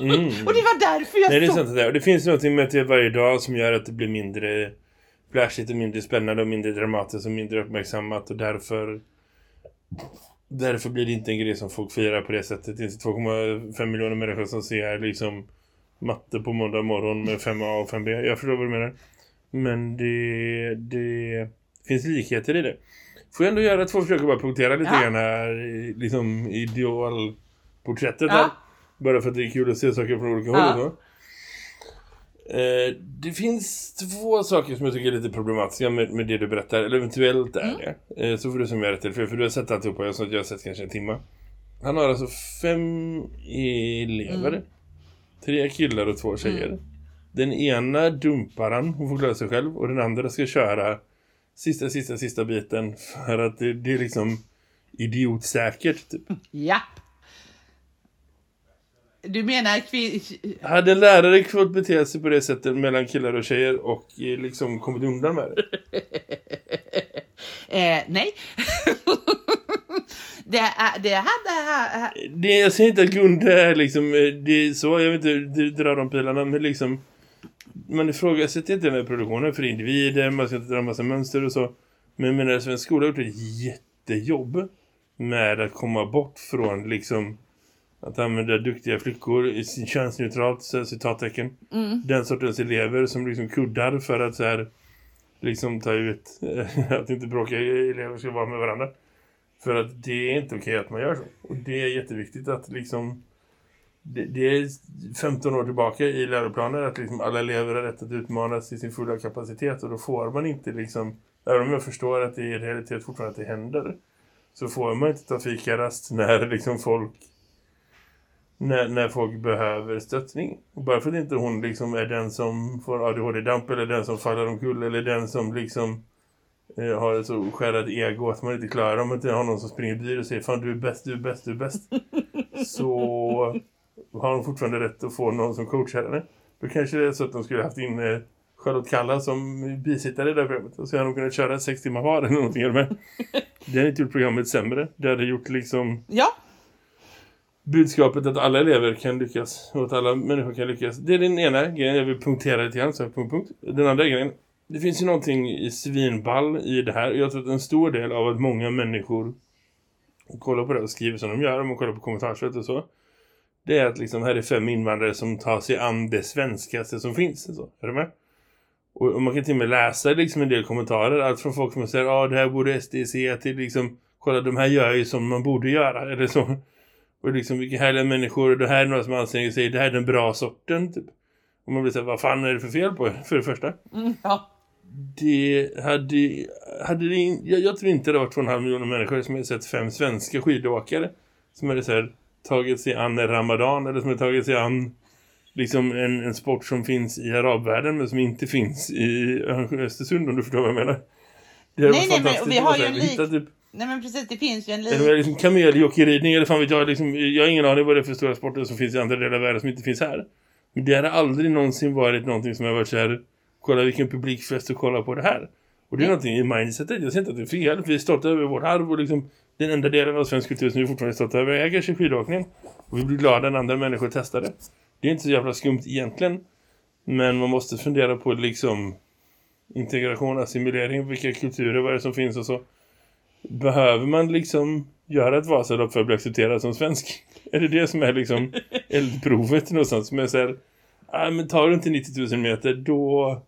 Mm. och det var därför jag Nej, det är sant det. Och det finns något med det varje dag som gör att det blir mindre flashigt och mindre spännande och mindre dramatiskt och mindre uppmärksammat och därför därför blir det inte en grej som folk firar på det sättet. Det finns 2,5 miljoner människor som ser liksom matte på måndag morgon med 5A och 5B. Jag förstår vad du menar. Men det, det finns likheter i det. Får jag ändå göra två försök att bara punktera lite ja. grann här liksom idealporträttet ja. här. Bara för att det är kul att se saker från olika ja. håll och så. Eh, det finns två saker som jag tycker är lite problematiska med, med det du berättar. Eller eventuellt är mm. det. Eh, så får du som jag rätt till. För, för du har sett alltihopa. Jag, jag har sett kanske en timme. Han har alltså fem elever. Mm. Tre killar och två tjejer. Mm. Den ena dumpar han, hon får klara sig själv. Och den andra ska köra sista, sista, sista biten. För att det, det är liksom idiotsäkert typ. Ja. Du menar Hade lärare fått bete sig på det sättet mellan killar och tjejer och eh, liksom kommit undan med det? eh, nej. det, det hade... Det, jag säger inte att Gunde är liksom... Eh, det är så, jag vet inte dra de pilarna, men liksom man ifrågasätter inte med produktionen för individer, man ska inte dra massa mönster och så. Men jag menar, svensk skola har gjort ett jättejobb med att komma bort från liksom att använda duktiga flickor i sin könsneutralt citattecken. Mm. Den sortens elever som liksom kuddar för att så här liksom ta ut att inte bråka elever ska vara med varandra. För att det är inte okej att man gör så. Och det är jätteviktigt att liksom det, det, är 15 år tillbaka i läroplanen att liksom alla elever har rätt att utmanas i sin fulla kapacitet och då får man inte liksom, även om jag förstår att det i realitet fortfarande att det händer, så får man inte ta fikarast när liksom folk när, när folk behöver stöttning. Och bara för att inte hon liksom är den som får ADHD-damp eller den som faller omkull eller den som liksom eh, har ett så skärrat ego att man inte klarar om inte har någon som springer bil och säger fan du är bäst, du är bäst, du är bäst. så har hon fortfarande rätt att få någon som coachar henne. Då kanske det är så att de skulle haft in eh, Charlotte Kalla som bisittare i det här programmet. Och så hade de kunnat köra sex timmar var eller någonting med. Det hade inte gjort programmet sämre. Det hade gjort liksom Ja, budskapet att alla elever kan lyckas och att alla människor kan lyckas. Det är den ena grejen jag vill punktera lite grann, så här, punkt, punkt. Den andra grejen, det finns ju någonting i svinball i det här. Jag tror att en stor del av att många människor kollar på det och skriver som de gör, om man kollar på kommentarsfält och så. Det är att liksom här är fem invandrare som tar sig an det svenskaste som finns. Så. Är du med? Och, och man kan till och med läsa liksom en del kommentarer. Allt från folk som säger att ah, det här borde SD se till liksom, kolla de här gör ju som man borde göra. Eller så. Och liksom vilka härliga människor. Och det här är några som anstränger sig. Det här är den bra sorten. Typ. Och man blir så här, vad fan är det för fel på? För det första. mm, ja. Det hade, hade det in, jag, jag tror inte det var 2,5 miljoner människor som hade sett fem svenska skidåkare. Som hade så här, tagit sig an ramadan. Eller som hade tagit sig an liksom en, en sport som finns i arabvärlden. Men som inte finns i Östersund om du förstår vad jag menar. Det Nej, nej, men vi har ju en lik- typ Nej men precis, det finns ju en lik... liksom kameljockeyridning eller fan vet jag, liksom, jag har ingen aning vad det är för stora sporter som finns i andra delar av världen som inte finns här. Men det har aldrig någonsin varit någonting som har varit så här, kolla vilken publikfest och kolla på det här. Och det är Nej. någonting i mindsetet, jag ser inte att det är fel, vi är stolta över vårt arv och liksom den enda delen av svensk kultur som vi fortfarande stolta över är kanske skidåkningen. Och vi blir glada när andra människor testar det. Det är inte så jävla skumt egentligen. Men man måste fundera på liksom integration, assimilering, vilka kulturer, vad är det som finns och så. Behöver man liksom göra ett Vasalopp för att bli accepterad som svensk? Är det det som är liksom eldprovet någonstans? Som är så här, ah, men tar du inte 90 000 meter då,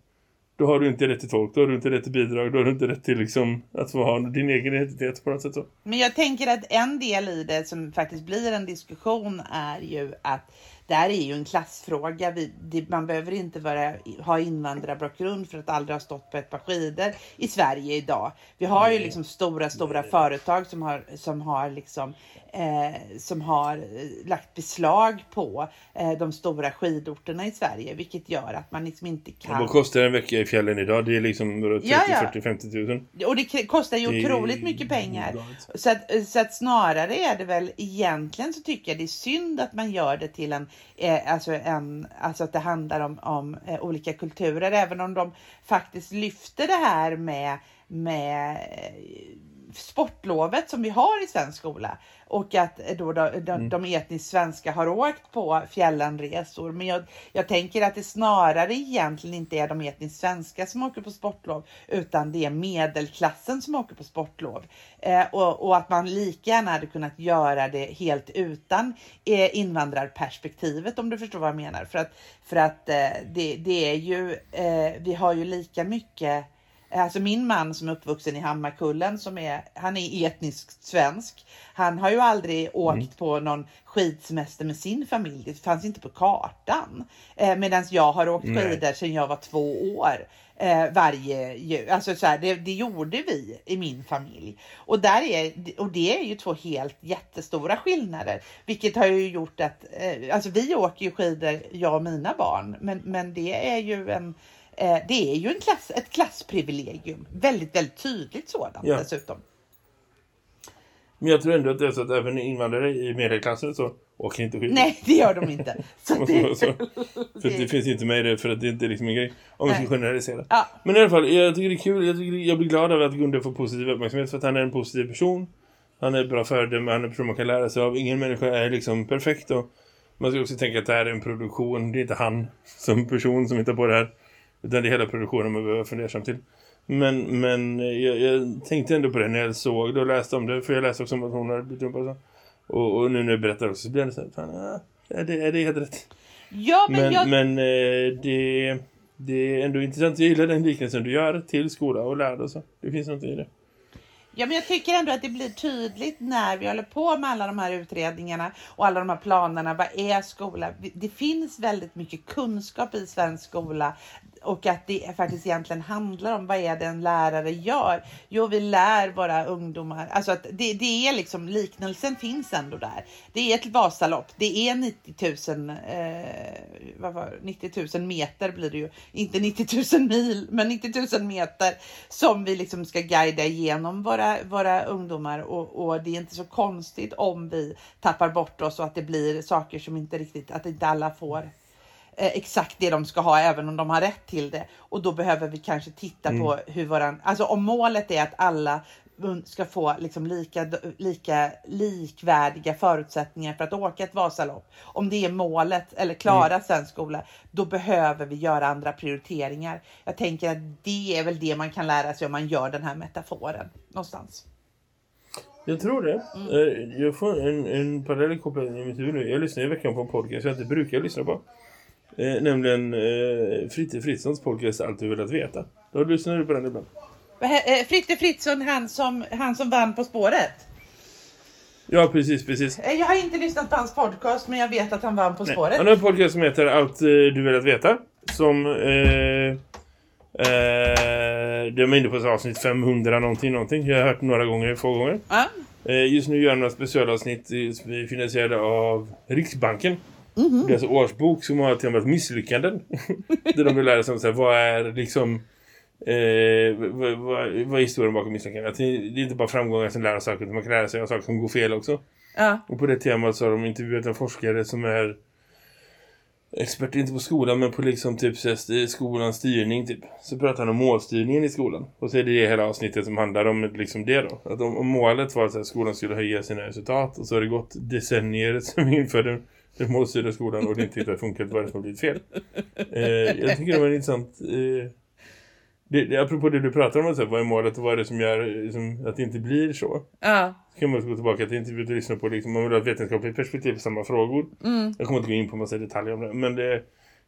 då har du inte rätt till tolk, då har du inte rätt till bidrag, då har du inte rätt till liksom att få ha din egen identitet på något sätt så. Men jag tänker att en del i det som faktiskt blir en diskussion är ju att det här är ju en klassfråga. Vi, det, man behöver inte vara, ha invandrarbakgrund för att aldrig ha stått på ett par skidor i Sverige idag. Vi har ju liksom stora, stora företag som har, som har liksom eh, som har eh, lagt beslag på eh, de stora skidorterna i Sverige, vilket gör att man liksom inte Och kan. vad kostar en vecka i fjällen idag? Det är liksom 30, Ja, ja. 40, 50 000. Och det kostar ju Det otroligt mycket pengar. Så att, så att snarare är det väl egentligen så tycker jag det är synd att man gör det till en, eh, alltså en, alltså att det handlar om, om eh, olika kulturer, även om de faktiskt lyfter det här med, med eh, sportlovet som vi har i svensk skola och att eh, då de, de, de etniskt svenska har åkt på fjällenresor. Men jag, jag tänker att det snarare egentligen inte är de etniskt svenska som åker på sportlov utan det är medelklassen som åker på sportlov. Eh, och, och att man lika gärna hade kunnat göra det helt utan eh, invandrarperspektivet om du förstår vad jag menar. För att, för att eh, det, det är ju, eh, vi har ju lika mycket Alltså min man som är uppvuxen i Hammarkullen, som är, han är etnisk svensk. Han har ju aldrig åkt på någon skidsemester med sin familj. Det fanns inte på kartan. Eh, Medan jag har åkt Nej. skidor sedan jag var två år. Eh, varje jul. Alltså så här, det, det gjorde vi i min familj. Och, där är, och det är ju två helt jättestora skillnader. Vilket har ju gjort att, eh, alltså vi åker ju skidor, jag och mina barn. Men, men det är ju en Eh, det är ju en klass, ett klassprivilegium. Väldigt, väldigt tydligt sådant Ja. dessutom. Men jag tror ändå att det är så att även invandrare i medelklassen så åker inte skidor. Nej, det gör de inte. Så det, så, för det finns inte med i det för att det inte är liksom en grej. Om vi ska generalisera. Ja. Men i alla fall, jag tycker det är kul. Jag, tycker, jag blir glad över att Gunde får positiv uppmärksamhet för att han är en positiv person. Han är bra föredöme, han är en person man kan lära sig av. Ingen människa är liksom perfekt och man ska också tänka att det här är en produktion. Det är inte han som person som hittar på det här. Utan det är hela produktionen man behöver fundera till. Men, men jag, jag tänkte ändå på det när jag såg det och läste om det. För jag läste också om att hon hade blivit dumpad och så. Och, nu när jag berättar också så blir det så här, fan, ja, är det, är det helt rätt? ja, men, Men, jag, men eh, det, det är ändå intressant. Jag gillar den liknelsen du gör till skola och lärare och så. Det finns något i det. ja, men jag tycker ändå att det blir tydligt när vi håller på med alla de här utredningarna och alla de här planerna. Vad är skola? Det finns väldigt mycket kunskap i svensk skola och att det faktiskt egentligen handlar om vad är det en lärare gör? Jo, vi lär våra ungdomar, alltså att det, det är liksom liknelsen finns ändå där. Det är ett Vasalopp, det är 90 000, eh, vad var, 90 000 meter blir det ju, inte 90 000 mil, men 90 000 meter som vi liksom ska guida igenom våra, våra ungdomar. Och, och det är inte så konstigt om vi tappar bort oss och att det blir saker som inte riktigt, att inte alla får exakt det de ska ha även om de har rätt till det. Och då behöver vi kanske titta Mm. på hur våran, alltså om målet är att alla ska få liksom lika, lika likvärdiga förutsättningar för att åka ett Vasalopp. Om det är målet eller klara Mm. svensk skola, då behöver vi göra andra prioriteringar. Jag tänker att det är väl det man kan lära sig om man gör den här metaforen någonstans. Jag tror det. Mm. Eh, Jag får en, en parallell koppling i mitt huvud nu. Jag lyssnade i veckan på en podcast jag inte brukar lyssna på. Eh, nämligen eh, Fritte Fritzons podcast Allt du velat veta. Då lyssnar du på den ibland. Eh, Fritte Fritzson, han som, han som vann På spåret. Ja, precis, precis. Eh, Jag har inte lyssnat på hans podcast, men jag vet att han vann På Nej. spåret. Han har en podcast som heter Allt eh, du velat veta. Som... Eh, eh, de är inne på avsnitt 500 någonting, någonting. Jag har hört några gånger, få gånger. Ja. Eh, just nu gör han några specialavsnitt finansierade av Riksbanken. Det är alltså årsbok som har temat misslyckanden. Där de vill lära sig om så här, vad är liksom eh, vad, vad, vad är historien bakom misslyckanden. Att det, är inte bara framgångar som lär saker utan man kan lära sig av saker som går fel också. Ja. Och på det temat så har de intervjuat en forskare som är expert inte på skolan men på liksom typ skolans styrning typ. Så pratar han om målstyrningen i skolan. Och så är det det hela avsnittet som handlar om liksom det då. Att om, om målet var att så här, skolan skulle höja sina resultat och så har det gått decennier som vi införde den målstyrda skolan och det inte har funkat vad det som har blivit fel. Eh, jag tycker det var intressant eh, det, det, apropå det du pratar om, så här, vad är målet och vad är det som gör liksom, att det inte blir så? Ja. Så kan man gå tillbaka till intervjuet och lyssna på liksom, man vill ha ett vetenskapligt perspektiv på samma frågor. Mm. Jag kommer inte gå in på massa detaljer om det. Men det,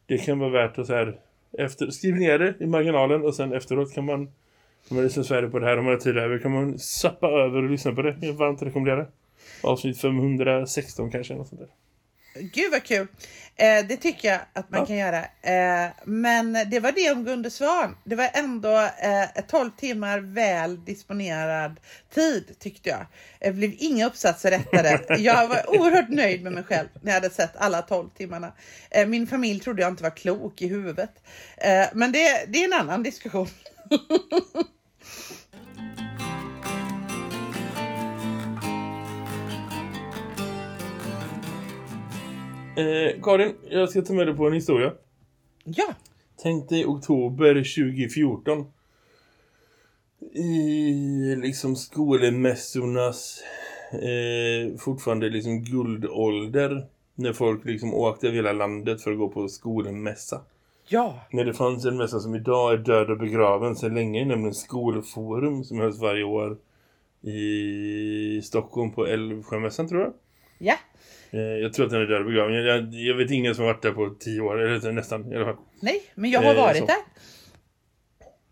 det kan vara värt att så här, efter, skriv ner det i marginalen och sen efteråt kan man om man lyssnar Sverige på det här om man har tid över kan man sappa över och lyssna på det. Jag varmt rekommenderar. Avsnitt 516 kanske. Något sånt där. Gud vad kul. Eh, det tycker jag att man Ja. kan göra. Eh, men det var det om Gunde Svan. Det var ändå eh, 12 timmar väl disponerad tid tyckte jag. Det blev inga uppsatser rättade. Jag var oerhört nöjd med mig själv när jag hade sett alla 12 timmarna. Eh, min familj trodde jag inte var klok i huvudet. Eh, men det, det är en annan diskussion. Eh, Karin, jag ska ta med dig på en historia. Ja, Tänk dig oktober 2014. I liksom skolmässornas eh, fortfarande liksom guldålder. När folk liksom åkte över hela landet för att gå på skolmässa. ja, När det fanns en mässa som idag är död och begraven sedan länge. Nämligen Skolforum som hölls varje år i Stockholm på Älvsjömässan tror jag. ja. Eh, jag tror att den är död och begraven. Jag, jag, vet ingen som har varit där på tio år. Eller nästan i alla fall. Nej, men jag har Eh, varit så. där.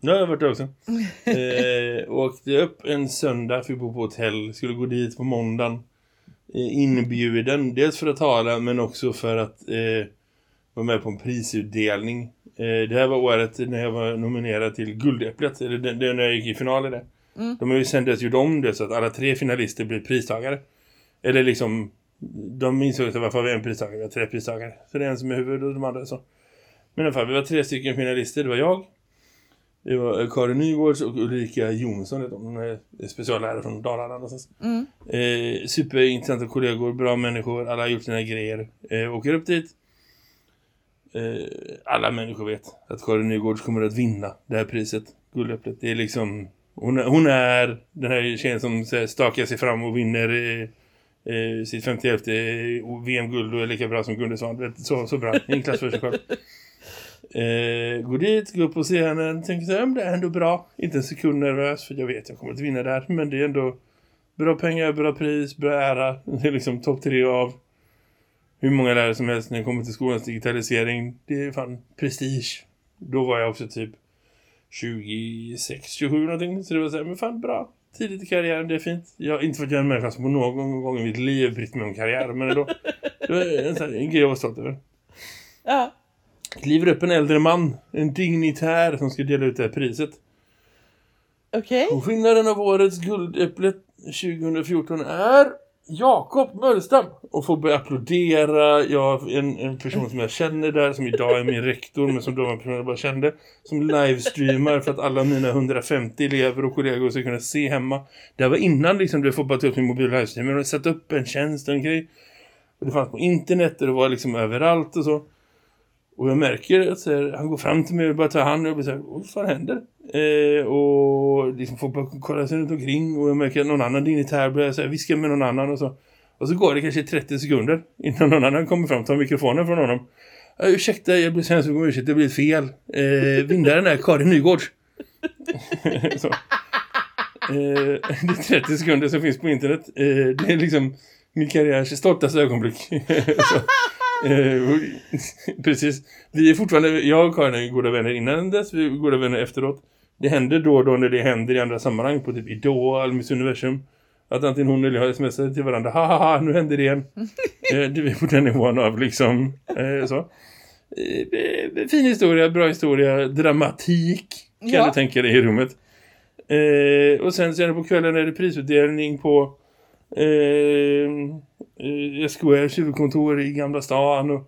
Ja, jag har varit där också. eh, åkte upp en söndag, fick bo på hotell, skulle gå dit på måndagen. Eh, inbjuden, dels för att tala men också för att eh, vara med på en prisutdelning. Eh, det här var året när jag var nominerad till Guldäpplet, eller det, det när jag gick i final i det. Mm. De har ju sen dess gjort om det så att alla tre finalister blir pristagare. Eller liksom, de insåg att varför har vi en pristagare, vi har tre pristagare. Så det är en som är huvud och de andra så. Men i alla fall, vi var tre stycken finalister, det var jag. Det var eh, Karin Nygårds och Ulrika Jonsson, hon är speciallärare från Dalarna någonstans. Mm. Eh, superintressanta kollegor, bra människor, alla har gjort sina grejer. Eh, åker upp dit. Eh, alla människor vet att Karin Nygårds kommer att vinna det här priset, guldäpplet. Det är liksom, hon är, hon är den här tjejen som stakar sig fram och vinner eh, eh, sitt 51 VM-guld och är lika bra som Gunde Svan. Vet, Så, så bra, en klass för sig själv. Eh, går dit, går upp på scenen, tänker så här, "Men det är ändå bra. Inte en sekund nervös för jag vet jag kommer att vinna det här. Men det är ändå bra pengar, bra pris, bra ära. Det är liksom topp tre av hur många lärare som helst när det kommer till skolans digitalisering. Det är fan prestige. Då var jag också typ 26, 27 någonting. Så det var så här, men fan bra. Tidigt i karriären, det är fint. Jag har inte varit en människa som på någon gång i mitt liv brytt mig om karriär. Men ändå, det var en, sån en grej jag var stolt över. Ja. kliver upp en äldre man, en dignitär som ska dela ut det här priset. Okej. Och vinnaren av årets guldäpplet 2014 är Jakob Mölstam Och får börja applådera. Jag en, en person som jag känner där, som idag är min rektor, men som då var en person jag bara kände. Som livestreamar för att alla mina 150 elever och kollegor ska kunna se hemma. Det här var innan liksom, du får bara ta upp min mobil livestream. Men de satt upp en tjänst och en grej. Och det fanns på internet och det var liksom överallt och så. Och jag märker att här, han går fram till mig och bara tar hand och jag blir så här, vad fan händer? Eh, och liksom får börjar kolla sig runt omkring och jag märker att någon annan dignitär börjar så här, viska med någon annan och så. Och så går det kanske 30 sekunder innan någon annan kommer fram och tar mikrofonen från honom. Ursäkta, jag blir sen så om ursäkta, det blir fel. Eh, vinnaren är Karin Nygård. så. Eh, det är 30 sekunder som finns på internet. Eh, det är liksom min karriärs stoltaste ögonblick. Eh, precis. Vi är fortfarande, jag och Karin är goda vänner innan dess, vi är goda vänner efteråt. Det händer då och då när det händer i andra sammanhang på typ Idol, Miss Universum. Att antingen hon eller jag smsar till varandra, ha ha ha, nu händer det igen. eh, det är på den nivån av liksom, eh, så. Fin historia, bra historia, dramatik kan Ja. du tänka dig i rummet. Och sen sen på kvällen är det prisutdelning på eh, eh, SKRs huvudkontor i Gamla stan och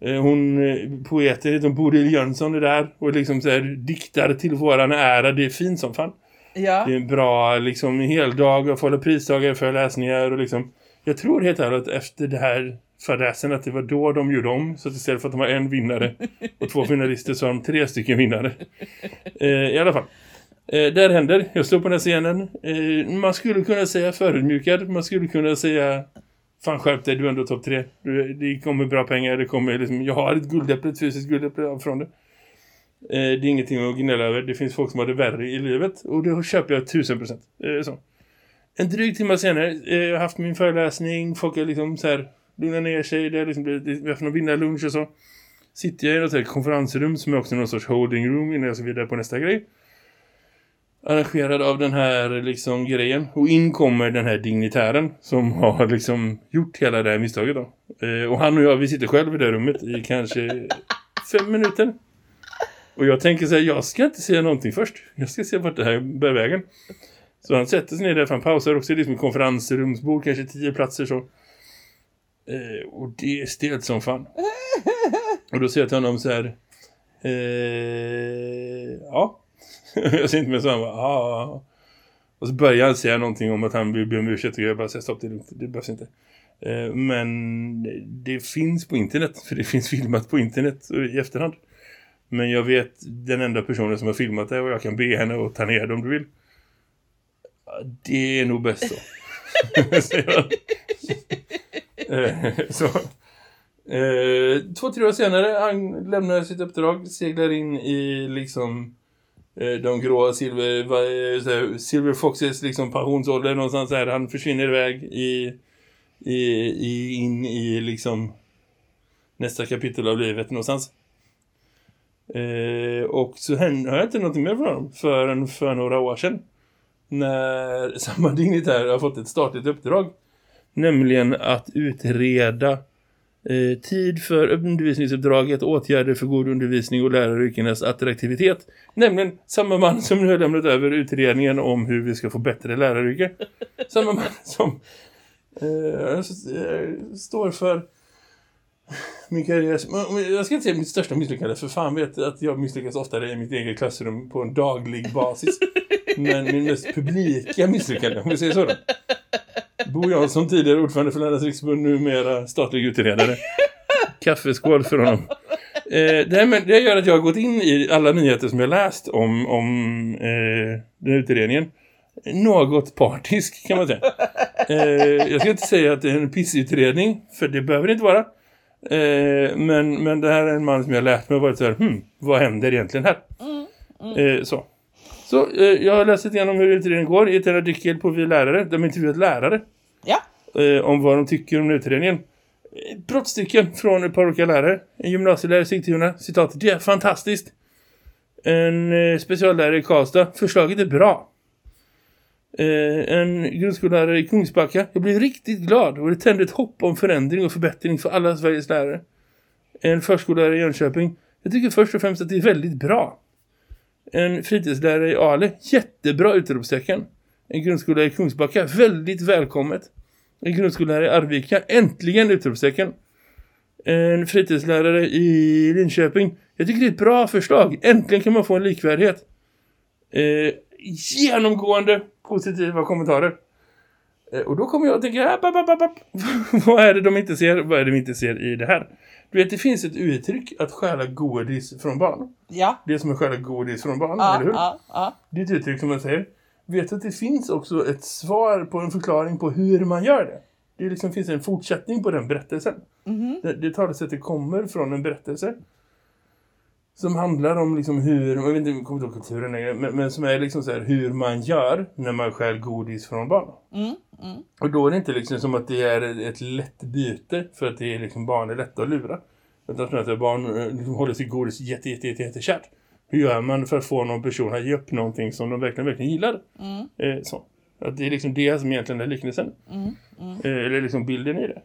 eh, hon eh, poeten heter Bodil Jönsson är där och liksom så här diktar till våran ära, det är fint som fan. Ja. Det är en bra liksom heldag och hålla prisdagar för läsningar och liksom jag tror helt ärligt att efter det här fadäsen att det var då de gjorde om så att istället för att de var en vinnare och två finalister så har de tre stycken vinnare. Eh, I alla fall. Eh, där händer, jag står på den här scenen. Eh, man skulle kunna säga förödmjukad. Man skulle kunna säga fan skärp dig, du är ändå topp tre. Du, det kommer bra pengar, det kommer liksom, jag har ett guldäpple, ett fysiskt guldäpple från det. Eh, det är ingenting att gnälla över. Det finns folk som har det värre i livet. Och det köper jag tusen procent. Eh, så. En dryg timme senare, eh, jag har haft min föreläsning. Folk har liksom så här lugnat ner sig. Det har liksom blivit, vi har haft någon vinnarlunch och så. Sitter jag i något här konferensrum som är också någon sorts holding room innan jag ska vidare på nästa grej. Arrangerad av den här liksom grejen. Och in kommer den här dignitären som har liksom gjort hela det här misstaget då. Eh, och han och jag, vi sitter själv i det rummet i kanske fem minuter. Och jag tänker så här, jag ska inte säga någonting först. Jag ska se vart det här bär vägen. Så han sätter sig ner där för han pausar också. Det är liksom en konferensrumsbord, kanske tio platser så. Eh, och det är stelt som fan. Och då säger jag till honom så här. Eh, ja. jag ser inte mer så han bara, ah, ah, ah Och så börjar han säga någonting om att han vill be om ursäkt och jag bara säger stopp, det är lugnt, det behövs inte. Eh, men det finns på internet, för det finns filmat på internet i efterhand. Men jag vet den enda personen som har filmat det och jag kan be henne att ta ner det om du vill. Det är nog bäst så. Eh, så. Eh, två, tre år senare han lämnar sitt uppdrag, seglar in i liksom Eh, de gråa, silver, eh, silver foxes liksom pensionsålder någonstans här. Han försvinner iväg i, i, i, in i liksom nästa kapitel av livet någonstans. Eh, och så hände, har jag inte någonting mer från honom förrän för några år sedan. När samma dignitär har fått ett statligt uppdrag. Nämligen att utreda eh, tid för undervisningsuppdraget, åtgärder för god undervisning och läraryrkenas attraktivitet. Nämligen samma man som nu har lämnat över utredningen om hur vi ska få bättre läraryrke. samma man som eh, s- eh, står för min karriär. Jag ska inte säga mitt största misslyckande för fan vet att jag misslyckas oftare i mitt eget klassrum på en daglig basis. Men min mest publika misslyckande, om vi säger så då. Bo Jansson, tidigare ordförande för Lärarnas riksförbund, numera statlig utredare. Kaffeskål för honom. Eh, det, här, men det gör att jag har gått in i alla nyheter som jag läst om, om eh, den utredningen. Något partisk kan man säga. Eh, jag ska inte säga att det är en pissutredning, för det behöver det inte vara. Eh, men, men det här är en man som jag har lärt mig och varit så här, hmm, vad händer egentligen här? Eh, så. Så eh, jag har läst lite grann om hur utredningen går i ett artikel på Vi Lärare. De har intervjuat lärare eh, om vad de tycker om utredningen. Ett brottstycke från ett par olika lärare. En gymnasielärare i Sigtuna, citat, det är fantastiskt. En eh, speciallärare i Karlstad, förslaget är bra. Eh, en grundskollärare i Kungsbacka, jag blev riktigt glad och det tände ett hopp om förändring och förbättring för alla Sveriges lärare. En förskollärare i Jönköping, Jag tycker först och främst att det är väldigt bra. En fritidslärare i Ale, jättebra utropstecken. En grundskola i Kungsbacka, väldigt välkommet. En grundskollärare i Arvika, äntligen utropstecken. En fritidslärare i Linköping, jag tycker det är ett bra förslag. Äntligen kan man få en likvärdighet. Eh, genomgående positiva kommentarer. Eh, och då kommer jag att tänka, app, app, app, app. vad är det de inte ser? Vad är det vi inte ser i det här? Du vet, det finns ett uttryck att stjäla godis från barn. Ja. Det är som att stjäla godis från barn, Ja, eller hur? ja, ja. Det är ett uttryck som man säger. Vet du att det finns också ett svar på en förklaring på hur man gör det? Det liksom finns en fortsättning på den berättelsen. Det, det det kommer från en berättelse som handlar om liksom hur, jag vet inte om kommer ihåg kulturen längre, men, men som är liksom så här hur man gör när man stjäl godis från barn. Mm, mm. Och då är det inte liksom som att det är ett lätt byte för att det är liksom barn är lätta att lura. Utan att barn eh, liksom håller sig godis jätte, jätte, jätte, jätte kärt. Hur gör man för att få någon person att ge upp någonting som de verkligen, verkligen gillar? Mm. Eh, så. Att det är liksom det som egentligen är liknelsen. Mm, mm. Eh, eller liksom bilden i det.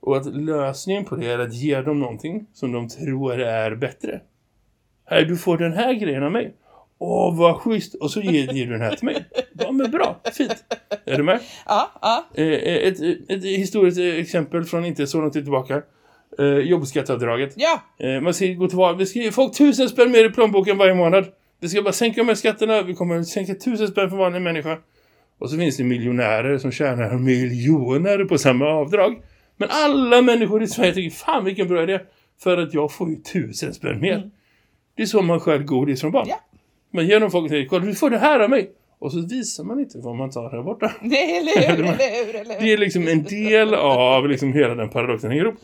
Och att lösningen på det är att ge dem någonting som de tror är bättre. Här, du får den här grejen av mig. Åh, vad schysst. Och så ger, ger du den här till mig. Ja, men bra. Fint. Är du med? Ja, ja. Eh, ett, ett historiskt exempel från inte så långt tillbaka. Eh, jobbskatteavdraget. Ja, Eh, man ska gå till val. Vi ska ge folk tusen spänn mer i plånboken varje månad. Vi ska bara sänka de här skatterna. Vi kommer att sänka tusen spänn för vanliga människa. Och så finns det miljonärer som tjänar miljoner på samma avdrag. Men alla människor i Sverige tycker, fan vilken bra idé. För att jag får ju tusen spänn mer. Mm. Det är så man skär godis från barn. Ja. Man ger dem folk och säger, kolla du får det här av mig. Och så visar man inte vad man tar här borta. Nej, eller hur, eller hur, eller hur. Det är liksom en del av liksom hela den paradoxen hänger ihop.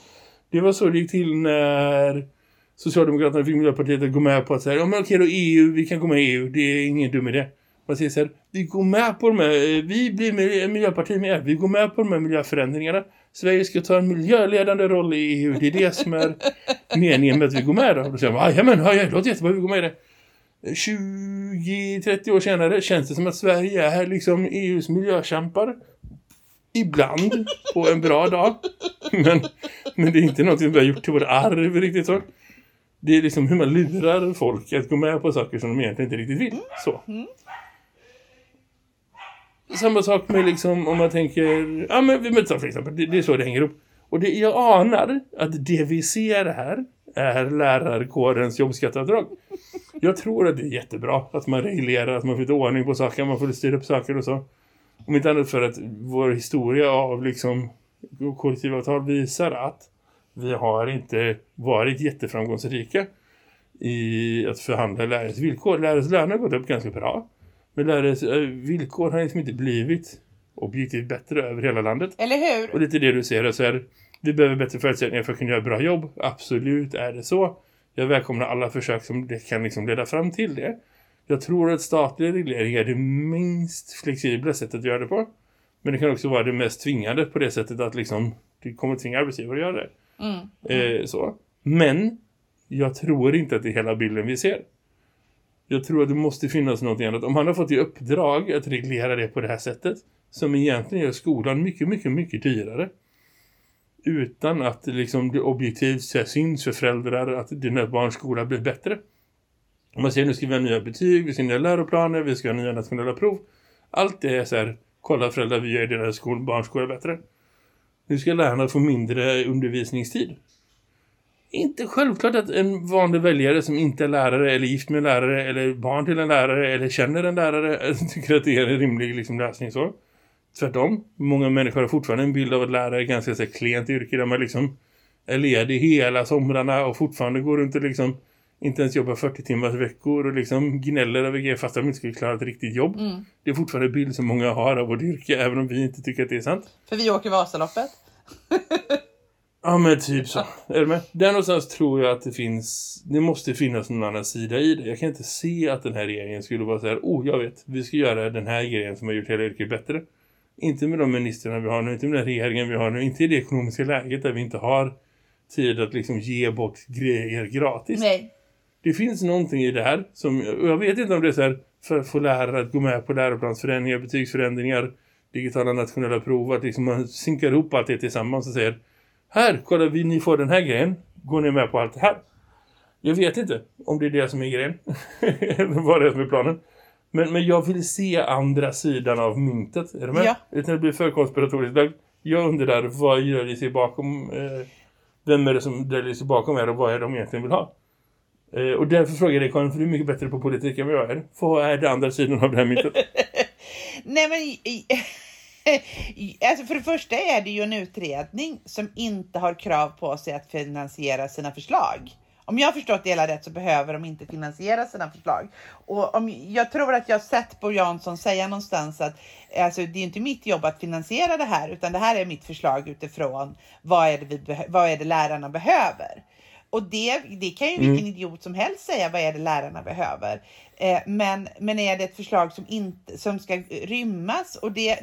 Det var så det gick till när Socialdemokraterna fick Miljöpartiet att gå med på att säga, ja men okej då EU, vi kan gå med i EU, det är ingen dum idé. Man säger så här, vi går med på de här, vi blir miljöparti Miljöpartiet med er, vi går med på de här miljöförändringarna. Sverige ska ta en miljöledande roll i EU, det är det som är meningen med att vi går med då. Då säger man, jajamän, ja, det låter jättebra, vi går med i det. 20-30 år senare känns det som att Sverige är liksom EUs miljökämpar. Ibland på en bra dag. Men, men det är inte något som vi har gjort till vårt arv riktigt så. Det är liksom hur man lurar folk att gå med på saker som de egentligen inte riktigt vill. Så. Samma sak med liksom om man tänker, ja men vi möter för exempel, det, det är så det hänger upp. Och det, jag anar att det vi ser här är lärarkårens jobbskatteavdrag. Jag tror att det är jättebra att man reglerar, att man får lite ordning på saker, man får styra upp saker och så. Om inte annat för att vår historia av liksom kollektivavtal visar att vi har inte varit jätteframgångsrika i att förhandla lärares villkor. Lärares löner har gått upp ganska bra. Men lärares eh, villkor har liksom inte blivit objektivt bättre över hela landet. Eller hur? Och lite det du ser så är vi behöver bättre förutsättningar för att kunna göra bra jobb. Absolut är det så. Jag välkomnar alla försök som det kan liksom leda fram till det. Jag tror att statlig reglering är det minst flexibla sättet att göra det på. Men det kan också vara det mest tvingande på det sättet att liksom, det kommer tvinga arbetsgivare att göra det. Mm. Eh, så. Men jag tror inte att det är hela bilden vi ser. Jag tror att det måste finnas något annat. Om han har fått i uppdrag att reglera det på det här sättet som egentligen gör skolan mycket, mycket, mycket dyrare utan att liksom det objektivt syns för föräldrar att dina barns skola blir bättre. Om man säger nu ska vi ha nya betyg, vi ska ha nya läroplaner, vi ska ha nya nationella prov. Allt det är så här, kolla föräldrar, vi gör deras skol, barnskola bättre. Nu ska lärarna få mindre undervisningstid. Inte självklart att en vanlig väljare som inte är lärare eller gift med en lärare eller barn till en lärare eller känner en lärare tycker att det är en rimlig liksom, lösning så. Tvärtom, många människor har fortfarande en bild av att lärare är ett ganska så här, klent yrke där man liksom är ledig hela somrarna och fortfarande går runt och liksom inte ens jobbar 40 timmars veckor och liksom gnäller över grejer fast de inte skulle klara ett riktigt jobb. Mm. Det är fortfarande bild som många har av vårt yrke även om vi inte tycker att det är sant. För vi åker Vasaloppet. Ja men typ så. Är du med? Där någonstans tror jag att det finns, det måste finnas någon annan sida i det. Jag kan inte se att den här regeringen skulle vara så här, oh jag vet, vi ska göra den här grejen som har gjort hela yrket bättre. Inte med de ministrarna vi har nu, inte med den regeringen vi har nu, inte i det ekonomiska läget där vi inte har tid att liksom ge bort grejer gratis. Nej. Det finns någonting i det här som, jag vet inte om det är så här för att få lärare att gå med på läroplansförändringar, betygsförändringar, digitala nationella prov, att liksom man synkar ihop allt det tillsammans och säger här, kolla vi, ni får den här grejen, går ni med på allt det här? Jag vet inte om det är det som är grejen. Eller vad det är som är planen. Men, men jag vill se andra sidan av myntet. Är du med? Ja. Utan det blir för konspiratoriskt. Jag undrar vad gör sig bakom... Eh, vem är det som döljer sig bakom er och vad är det de egentligen vill ha? Eh, och därför frågar jag dig Karin, för du är mycket bättre på politik än vad jag är. Vad är den andra sidan av det här myntet? Nej men alltså för det första är det ju en utredning som inte har krav på sig att finansiera sina förslag. Om jag har förstått det hela rätt så behöver de inte finansiera sina förslag. Och om, jag tror att jag har sett Bo Jansson säga någonstans att alltså, det är inte mitt jobb att finansiera det här utan det här är mitt förslag utifrån vad är det, vi vad är det lärarna behöver. Och det, det kan ju vilken idiot som helst säga, vad är det lärarna behöver? Eh, men, men är det ett förslag som, inte, som ska rymmas, och det,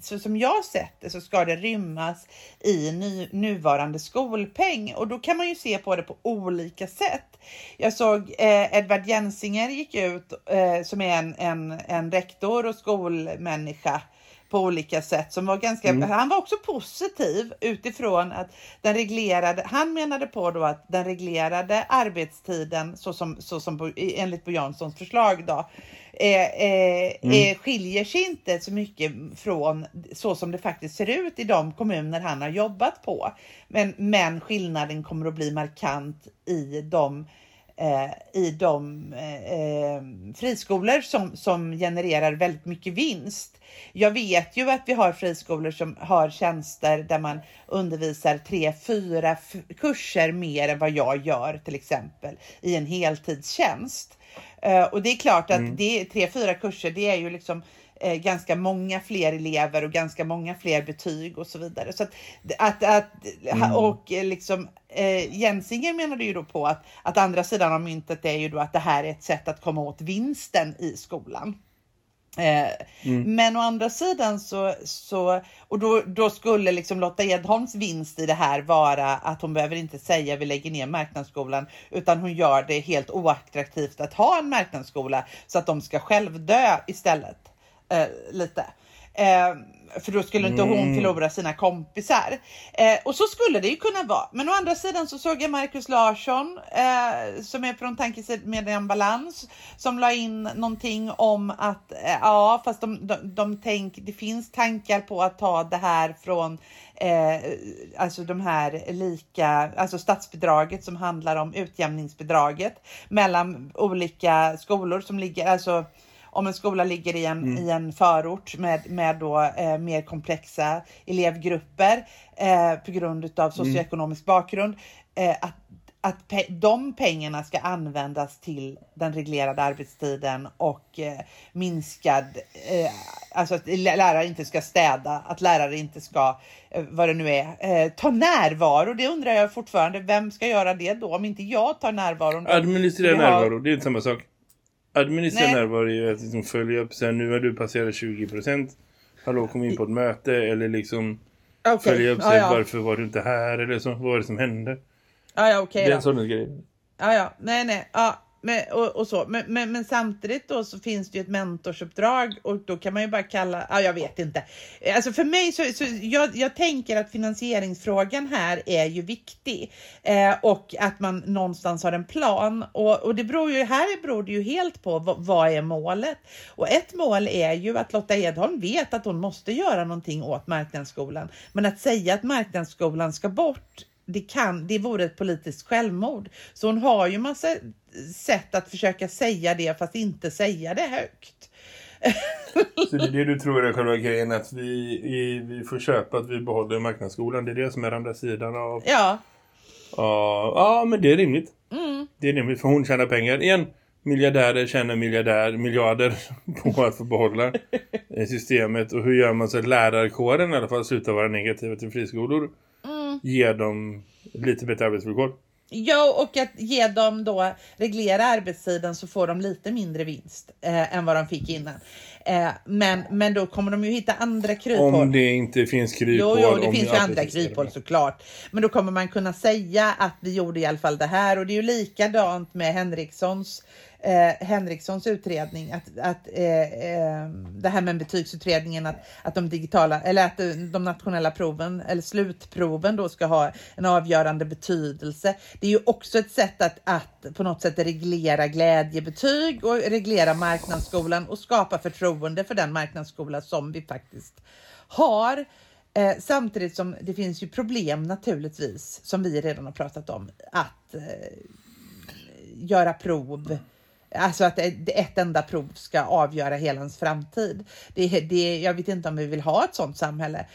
så som jag sett det så ska det rymmas i ny, nuvarande skolpeng. Och då kan man ju se på det på olika sätt. Jag såg eh, Edvard Jensinger gick ut, eh, som är en, en, en rektor och skolmänniska på olika sätt som var ganska, han var också positiv utifrån att den reglerade, han menade på då att den reglerade arbetstiden så som, så som enligt Bo Janssons förslag då eh, eh, eh, skiljer sig inte så mycket från så som det faktiskt ser ut i de kommuner han har jobbat på. Men, men skillnaden kommer att bli markant i de eh, i de eh, friskolor som, som genererar väldigt mycket vinst. Jag vet ju att vi har friskolor som har tjänster där man undervisar tre, fyra kurser mer än vad jag gör till exempel i en heltidstjänst. Eh, och det är klart att det är tre, fyra kurser, det är ju liksom eh, ganska många fler elever och ganska många fler betyg och så vidare. Så att, att, att och eh, liksom eh, Jensinger menade ju då på att, att andra sidan av myntet är ju då att det här är ett sätt att komma åt vinsten i skolan. Eh, Men å andra sidan så, så och då, då skulle liksom Lotta Edholms vinst i det här vara att hon behöver inte säga vi lägger ner marknadsskolan utan hon gör det helt oattraktivt att ha en marknadsskola så att de ska själv dö istället. Eh, lite. Eh, för då skulle inte hon förlora sina kompisar. Eh, och så skulle det ju kunna vara. Men å andra sidan så såg jag Markus Larsson eh, som är från Tankesmedjan Balans som la in någonting om att eh, ja, fast de, de, de tänk, det finns tankar på att ta det här från eh, alltså de här lika, alltså statsbidraget som handlar om utjämningsbidraget mellan olika skolor som ligger, alltså om en skola ligger i en, i en förort med, med då, eh, mer komplexa elevgrupper eh, på grund av socioekonomisk bakgrund, eh, att, att pe- de pengarna ska användas till den reglerade arbetstiden och eh, minskad, eh, alltså att lä- lärare inte ska städa, att lärare inte ska, eh, vad det nu är, ta närvaro. Det undrar jag fortfarande, vem ska göra det då? Om inte jag tar närvaron. Administrera närvaro, det är inte samma sak. Administrera Nej. närvaro är ju att liksom följa upp sen nu har du passerat 20%. Hallå, kom in på ett möte eller liksom Okej, följa upp sig. ja. Varför var du inte här? Eller så, vad var det som hände? Ja, ja, okej det är en sån grej. Ja, ja, nej, nej, ja, men, och, och så. Men, men, men samtidigt då så finns det ju ett mentorsuppdrag och då kan man ju bara kalla, ja, jag vet inte. Alltså för mig så, så jag, jag tänker att finansieringsfrågan här är ju viktig eh, och att man någonstans har en plan och, och det beror ju, här beror det ju helt på vad, vad är målet? Och ett mål är ju att Lotta Edholm vet att hon måste göra någonting åt marknadsskolan. Men att säga att marknadsskolan ska bort det, kan, det vore ett politiskt självmord. Så hon har ju massa sätt att försöka säga det fast inte säga det högt. Så det är det du tror är själva grejen att vi, i, vi får köpa att vi behåller marknadsskolan. Det är det som är andra sidan av... Ja, Ja, ja men det är rimligt. mm, Det är rimligt för hon tjänar pengar. Igen, miljardärer tjänar miljardär, miljarder på att få behålla eh, systemet. Och hur gör man så att lärarkåren i alla fall slutar vara negativa till friskolor? mm. Ger dem lite bättre arbetsvillkor. Ja, och att ge dem då reglera arbetstiden så får de lite mindre vinst eh, än vad de fick innan. Eh, men, men då kommer de ju hitta andra kryphål. Om det inte finns kryphål. Jo, jo, det finns ju andra kryphål såklart. Men då kommer man kunna säga att vi gjorde i alla fall det här och det är ju likadant med Henrikssons eh, Henrikssons utredning, att, att eh, eh, det här med betygsutredningen, att, att de digitala eller att eh, de nationella proven eller slutproven då ska ha en avgörande betydelse. Det är ju också ett sätt att, att på något sätt reglera glädjebetyg och reglera marknadsskolan och skapa förtroende för den marknadsskola som vi faktiskt har. Eh, samtidigt som det finns ju problem naturligtvis, som vi redan har pratat om, att eh, göra prov. Alltså att ett enda prov ska avgöra hela ens framtid. Det, det, jag vet inte om vi vill ha ett sådant samhälle.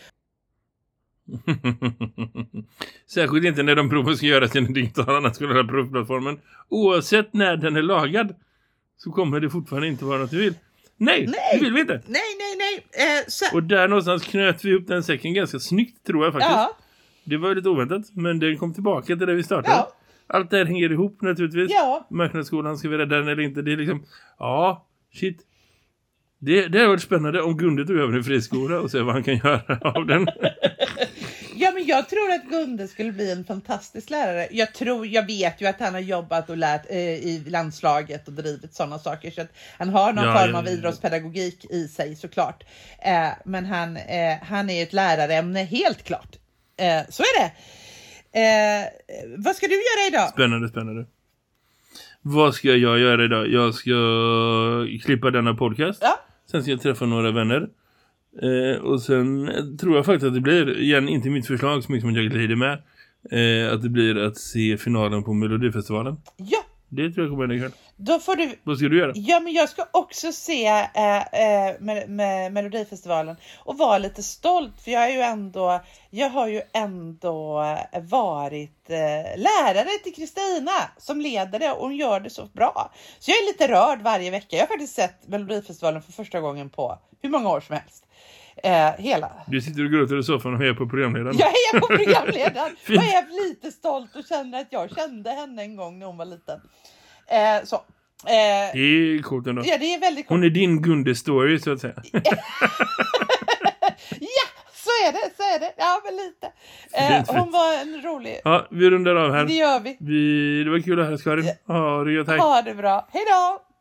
Särskilt inte när de proven ska göras i den digitala nationella provplattformen. Oavsett när den är lagad så kommer det fortfarande inte vara något vi vill. Nej, nej, det vill vi inte. Nej, nej, nej. Eh, så... Och där någonstans knöt vi upp den säcken ganska snyggt tror jag faktiskt. Ja. Det var lite oväntat, men den kom tillbaka till där vi startade. Ja. Allt det här hänger ihop naturligtvis. Ja. Marknadsskolan, ska vi rädda den eller inte? Det är liksom, ja, shit. Det, det har varit spännande om Gunde tog över en friskola och se vad han kan göra av den. Ja, men jag tror att Gunde skulle bli en fantastisk lärare. Jag tror, jag vet ju att han har jobbat och lärt eh, i landslaget och drivit sådana saker. Så att han har någon ja, form av idrottspedagogik i sig såklart. Eh, men han, eh, han är ett lärarämne helt klart. Eh, så är det. Eh, vad ska du göra idag? Spännande, spännande. Vad ska jag göra idag? Jag ska klippa denna podcast. Ja. Sen ska jag träffa några vänner. Eh, och sen tror jag faktiskt att det blir, igen inte mitt förslag så mycket som jag glider med, eh, att det blir att se finalen på Melodifestivalen. Ja! Det tror jag kommer bli kul. Då får du... Vad ska du göra? Ja, men jag ska också se äh, äh, med, med Melodifestivalen och vara lite stolt för jag är ju ändå, jag har ju ändå varit äh, lärare till Kristina som leder det och hon gör det så bra. Så jag är lite rörd varje vecka. Jag har faktiskt sett Melodifestivalen för första gången på hur många år som helst. Eh, hela. Du sitter och gråter i soffan och hejar på programledaren. Jag hejar på programledaren. jag är lite stolt och känner att jag kände henne en gång när hon var liten. Eh, så. Eh, det är coolt ändå. Ja, det är väldigt coolt. Hon är din Gunde-story så att säga. ja, så är det, så är det. Ja, men lite. Eh, hon var en rolig... Ja, vi rundar av här. Det gör vi. vi det var kul att höra, Karin. Ha det gott, Ha det bra. Hej då!